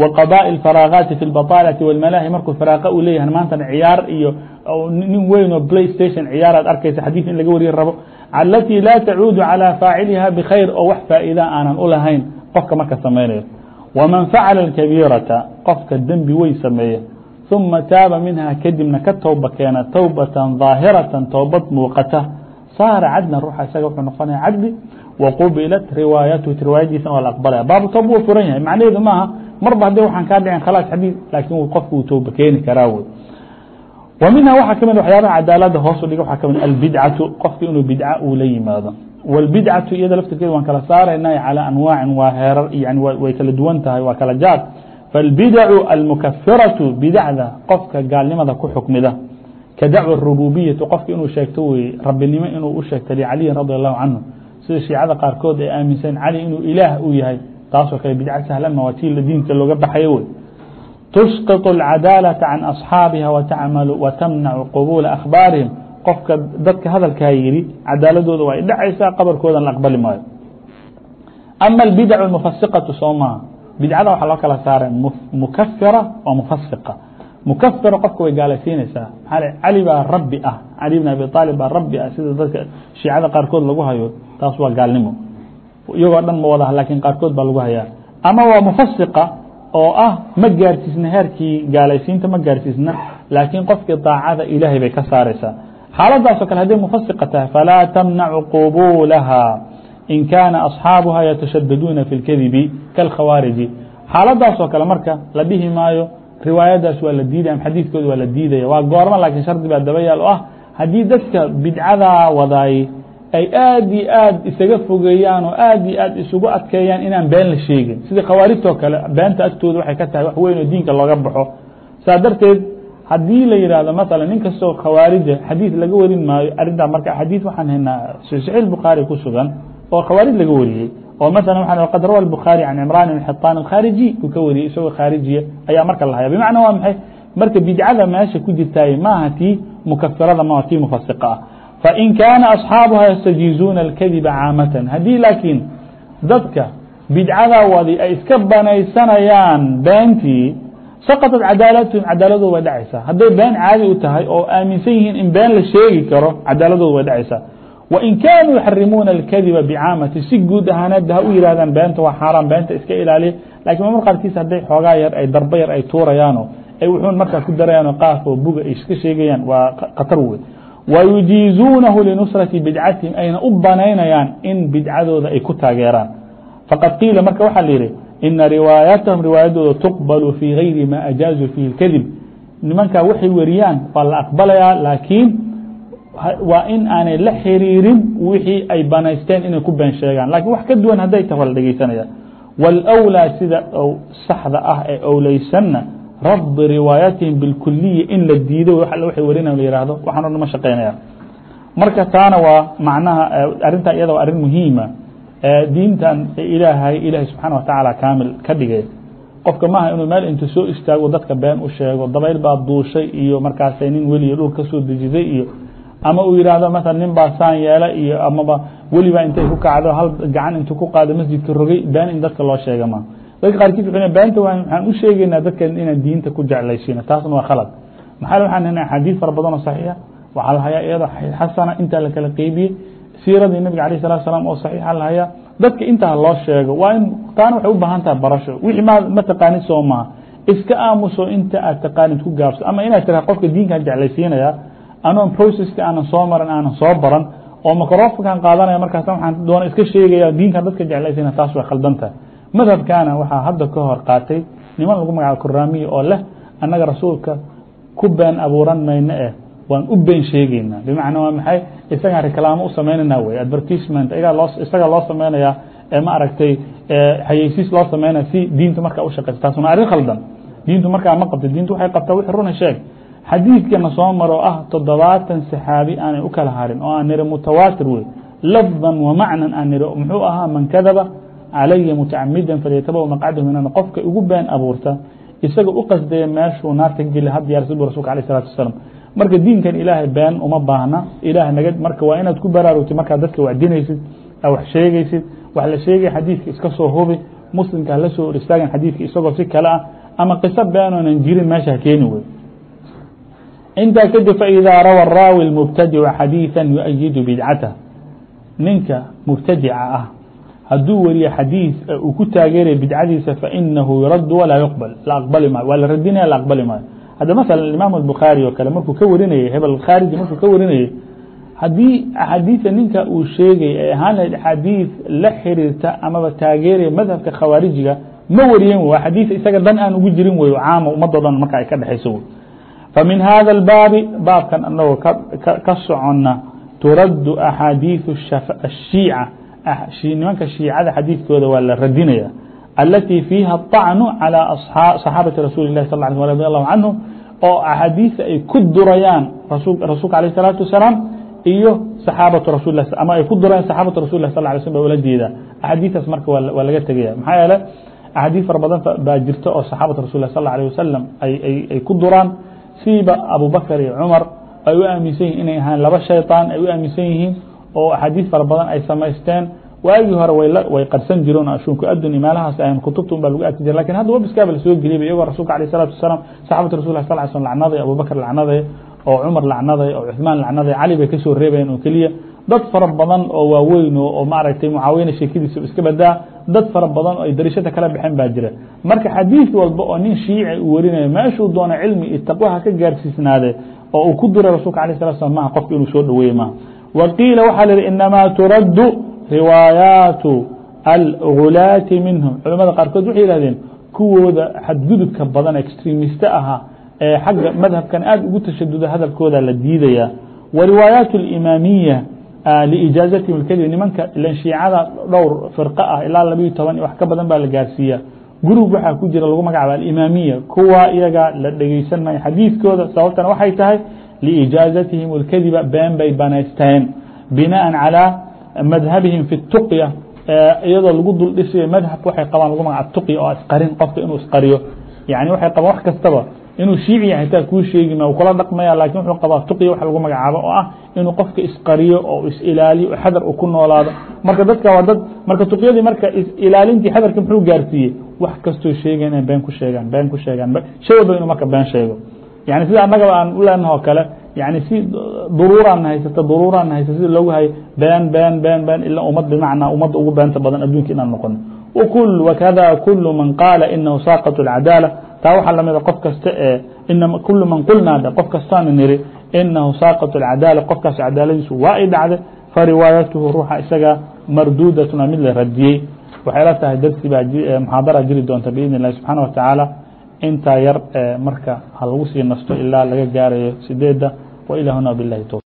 Speaker 1: wa qadاءi الfaraagaati fi اlbaطaalati wاlmalaahi markuu faraaqa uu leeyahay maantana ciyaar iyo nin weyn oo play station ciyaaraad arkaysa xadiis in laga wariye rabo alatii laa tacuudu calى faaciliha bkhayr oo wax faa'iida aanan u lahayn qofka marka samaynayo wman facala اkabiirata qofka dembi wey sameeya ثuma taaba minha kadibna ka towba keena towbatan ظaahiratan toobad muuqata saara cadlan ruuxa isaga wuxuu noqonaya cadli wqubilat riwaayatu riwaayadiisana waa la aqbalaya baabu tooba wuu furan yahay macnaheedu maaha marba haddii waxaan kaa dhicin khalaas xadiid laakiin qofku uu tooba keeni karaa wey wa minha waxaa kamid waxyaabaha cadaalada hoosu dhiga waxaa kamid albidcatu qofki inuu bidca uu la yimaado wاlbidcatu iyada laftirkeeda waan kala saarayna calى anwaacin waa heerar yani way kala duwan tahay waa kala jaad faاlbidacu almukafiratu bidacda qofka gaalnimada ku xukmida ka dacwa rububiyati qofka inuu sheegto weye rabbinimo inuu u sheegto licaliyin radi allahu canhu sida shiicada qaarkood ay aaminsan cali inuu ilaah u yahay taasoo kale bidca sahlanma waa tii diinka looga baxayo wey تسقط العداaلة عن أصحاaبها وتمنع qبuلa أخباaرهم qofka dadka hadalkaa yidhi cadaaladooda waa idhacaysaa qabarkoodan la aqbali maayo. Ama اbidc mufasiqatu soo maha bidcada waxaa loo kala saara mukafira oo mufasiqa mukafira qofka way gaalaysiinaysaa. Maa cali baa rabi ah cali bn abi aalib baa rabi ah sida dadka shiicada qaarkood lagu hayo taas waa gaalnimo. Iyagoo dhan ma wada laakiin qaarkood baa lagu hayaa. Ama waa mufasiqa oo ah ma gaarsiisna heerkii gaalaysiinta ma gaarsiisna laakiin qofkii daacada ilaahay bay ka saaraysaa xaaladaaso kale hadday mufasiqa tahay falaa tamnacu qubulaha in kaana asxaabuha yatashadaduuna fi اlkadibi kalkhawaariji. Xaaladaasoo kale marka la dhihi maayo riwaayadaas waa la diidaya ama xadiidkooda waa la diidaya. Waa goormo laakiin shardi baa daba yaal oo ah haddii dadka bidcadaa wadaay ay aad iyo aad isaga fogeeyaan oo aad iyo aad isugu adkeeyaan inaan been la sheegin. Sidii khawaarijtoo kale beenta agtooda waxay ka tahay wax weyn oo diinka looga baxo. Saa darteed haddii la yihahdo maala nin kastoo khawaarija xadiid laga warin maayo arintaa marka xadiid waxaan haynaa saxiix bukhaari ku sugan oo khawaarij laga wariyey. Oo maala waa qad rawa bukhaari can cimraan ibn xiطaan alkhaariji uu ka wariyey isagoo khaarijiya ayaa marka la haya waa maxay? Marka bidcada meesha ku jirtaay maaha tii mukafirada ma tii mufasiqa ah. Fain kaana asxaabuha yastajiizuuna اlkadiba caamatan. Haddii laakiin dadka bidcadaa wadi ay iska banaysanayaan beentii saqطad cadaalatuhum cadaaladood way dhacaysaa. Hadday been caadi u tahay oo aaminsan yihiin in been la sheegi karo cadaaladood way dhacaysaa. Wain kaanuu yuxarimuuna اlkadiba bicaamati si guud ahaanad ha u yihahdaan beenta waa xaaraan beenta iska ilaaliya. Lakiin mamar qaarkiis hadday xoogaa yar ay darba yar ay tuurayaano ay wuxuun markaa ku darayaano qaafoo buga ay iska sheegayaan waa khatar wey wayujiizuunahu linusrati bidcatihim ayna u banaynayaan in bidcadooda ay ku taageeraan. Faqad qiila marka waxaa la yidhi ina riwaayatahum riwaayadooda tuqbal fii غayri ma أjاaزuu fihi الkadib nimankaa waxay weriyaan waa la aqbalayaa laakiin waa in aanay la xiriirin wixii ay banaysteen inay ku been sheegaan lakin wax ka duwan hadday tahay waa la dhegeysanaya wاlأwlىa sida saxda ah ee owleysanna rad riwaayatihim bاlkuliya in la diido waxay warina la yihahdo waxaan o dhan ma shaqeynaya marka taana waa macnaha arrintaa iyada waa arrin muhiima diintan ilaahay ilaahay subxaana watacaala kaamil ka dhigay. Qofka maaha inuu meel intu soo istaago dadka been u sheego dabayl baa duushay iyo markaasay nin weliya dhul ka soo dejiday iyo ama uu yihahdo maala nin baa saan yeela iyo amaba welibaa intay ku kacdo hal gacan intuu ku qaado masjidka rogay been in dadka loo sheega ma dadka qaarkiis beenta waxaan u sheegeynaa dadkan inaan diinta ku jeclaysiino taasna waa khalad. Maxaa haynaa axaadiis fara badan oo saxiixa waxaa la hayaa xasana intaa la kala qeybiyey siiradii nabiga alayh salatu salaam oo saxiixa la hayaa dadka intaa loo sheego waa in taana waxay u baahan tahay barasho. Wixii ma ma taqaanid soo maha iska aamuso inta aad taqaanid ku gaabso ama inaad tira qofka diinkaan jeclaysiinaya anoon processka aanan soo maran aanan soo baran oo microfonkan qaadanaya markaas waxaan doona iska sheegaya diinkan dadka jeclaysiina taas way khaldan tahay. Madhabkana waxaa hadda ka hor qaatay niman lagu magacaabo kuraamiya oo leh annaga rasuulka ku been abuuran mayno eh waan u been sheegeynaa bimacnaa waa maxay? Isagaan reklaamo u samaynayna wey advertisement isagaa loo samaynayaa ma aragtay xayeysiis loo samaynaya si diintu markaa u shaqeysa taas waa arrin khaldan. Diintu markaa ma qabta diintu waxay qabtaa wixii runa sheeg. Xadiidkana soo maro ah toddobaatan saxaabi aanay u kala harin oo aan niri mutawaatir wey lafdan wa macnan aan niri muxuu ahaa man kadaba calaya mutacamida falyatabaw maqcadahu minan qofka ugu been abuurta isaga u qasdaya meeshuu naarta geli had diyaarsa bu rasulka aleh salatu wasalam marka diinkan ilaahay been uma baahna. Ilaah naga marka waa inaad ku baraarugtid markaad dadka wacdinaysid wax sheegaysid wax la sheegay xadiidka iska soo hubi muslimka hala soo hor istaagan xadiidka isagoo si kale ah ama qiso beenoonan jirin meesha ha keeni wey intaa kadib faidaa rawa raawi mubtadicu xadiiثa yuayidu bidcatah ninka mubtadica ah hadduu weriye xadiiث uu ku taageeraya bidcadiisa fainahu yurad walaa yuqbal. La aqbali maayo waa la radinaya la aqbali maayo hadda masala imaam الbukhaarي oo kale markuu ka warinayey hebel khaariji markuu ka warinayey haddii axaadiiثa ninka uu sheegay ay ahaan lahayd axaadiiث la xiriirta amaba taageeraya madhabka khawaarijiga ma wariyen w xadiiث isaga dan aan ugu jirin wey caama ummadoo dhan marka ay ka dhexayso wey famin hada الbaabi baabkan anagoo ka socona turadu axaadiiث الshiica nimanka shiicada xadiidkooda waa la radinaya alati fiiha الطacnu calى صaxaabati rasuuli الlahi sal ه radi allahu canhu oo axaadiisa ay ku durayaan rasuulka alيه الsalaatu wasalaam iyo saxaabatu rasul ama ay ku dureen saxaabatu rasul lah sal lay slm ba ula jeeda axaadiistaas marka waa laga tegaya maxaa yeele axaadiis fara badan baa jirta oo saxaabatu rasul lah sal alيه wasalam ay ku duraan siiba abubakr iyo cumar ay u aaminsan yihin inay ahaan laba shayطaan ay u aaminsan yihiin oo axaadiis fara badan ay samaysteen waagii hore way qarsan jireen ashunku adun meelahaas ahan kutubta un ba lagu arki jire lakin hadda wabiskaaba lasoo geliyba iyagoo rasulka alيه الsalatu wasalaam saxabatu rasul lah sal slm lacnaday abubakr lacnaday oo cumar lacnaday oo cuثmaan lacnaday cali bay kasoo reebayeen oo keliya dad fara badan oo waaweyn oo maaragtay mucaawina sheekadiisa iska badaa dad fara badan oo ay darishada kala baxeen baa jira marka xadiis walba oo nin shiici uu warinayo meeshuu doona cilmi iyo taqwaha ka gaarsiisnaade oo uu ku diray rasulka alيه الslat slam maha qofka inuu soo dhaweeye maha wa qiila waxaa la yihi inamaa turaddu riwaayaatu algulaati minhum culamada qaarkood waxay yihahdeen kuwooda xadgudubka badan extremiste ahaa ee xagga madhabkan aad ugu tashaduda hadalkooda la diidaya wa riwaayaat اlimaamiya liijaazatihim اlkadib nimanka ilan shiicada dhowr firqo ah ilaa labayo toban wax ka badan baa la gaarsiiya gurub waxaa ku jira lagu magacaaba alimaamiya kuwa iyaga la dhegeysan maayo xadiiskooda sababtana waxay tahay liijaazatihim اlkadiba been bay banaysteen binaan calىa madhabihim fi الtuqya iyadoo lagu dul madhabka waxay qabaan lagu magaca tuqya oo isqarin qofka inuu isqariyo. Yani waxay qabaan wax kastaba inuu shiici yahay taa kuu sheegi ma kula dhaqmaya laakiin wuxuu qabaa tuqya wax lagu magacaabo oo ah inuu qofka isqariyo oo is-ilaaliyo oo xadar uu ku noolaado. Marka dadka waa dad marka tuqyadii marka is-ilaalintii xadarka muxuu gaarsiiyey? Wax kastoo sheegayn inay been ku sheegaan been ku sheegaan. Shay walba inuu marka been sheego. Yani sida annagaba aan u leenaha kale yani si duruuraan haysata duruuraan haysta sida loogu hayo been been been been ila ummad bimacnaa ummadda ugu beenta badan adduunka inaan noqono wkul wakada kulu man qaala inahu saaqط اcadaala taa waxaa lamida qof kasta ee kulu man qulnaa qof kastaanu niri inahu saaqط اcadaala qofkaas cadaaladiisu waa ay dhacday fariwaayatuhu ruuxa isaga mardudatuna mid la radiyey waxay la tahay darsi baa muxaadara jiri doonta biidn اllahi subxaana wa tacaala intaa yar marka ha lagu sii nasto ilaa laga gaarayo sideeda wa ilahuna bilahi towfiq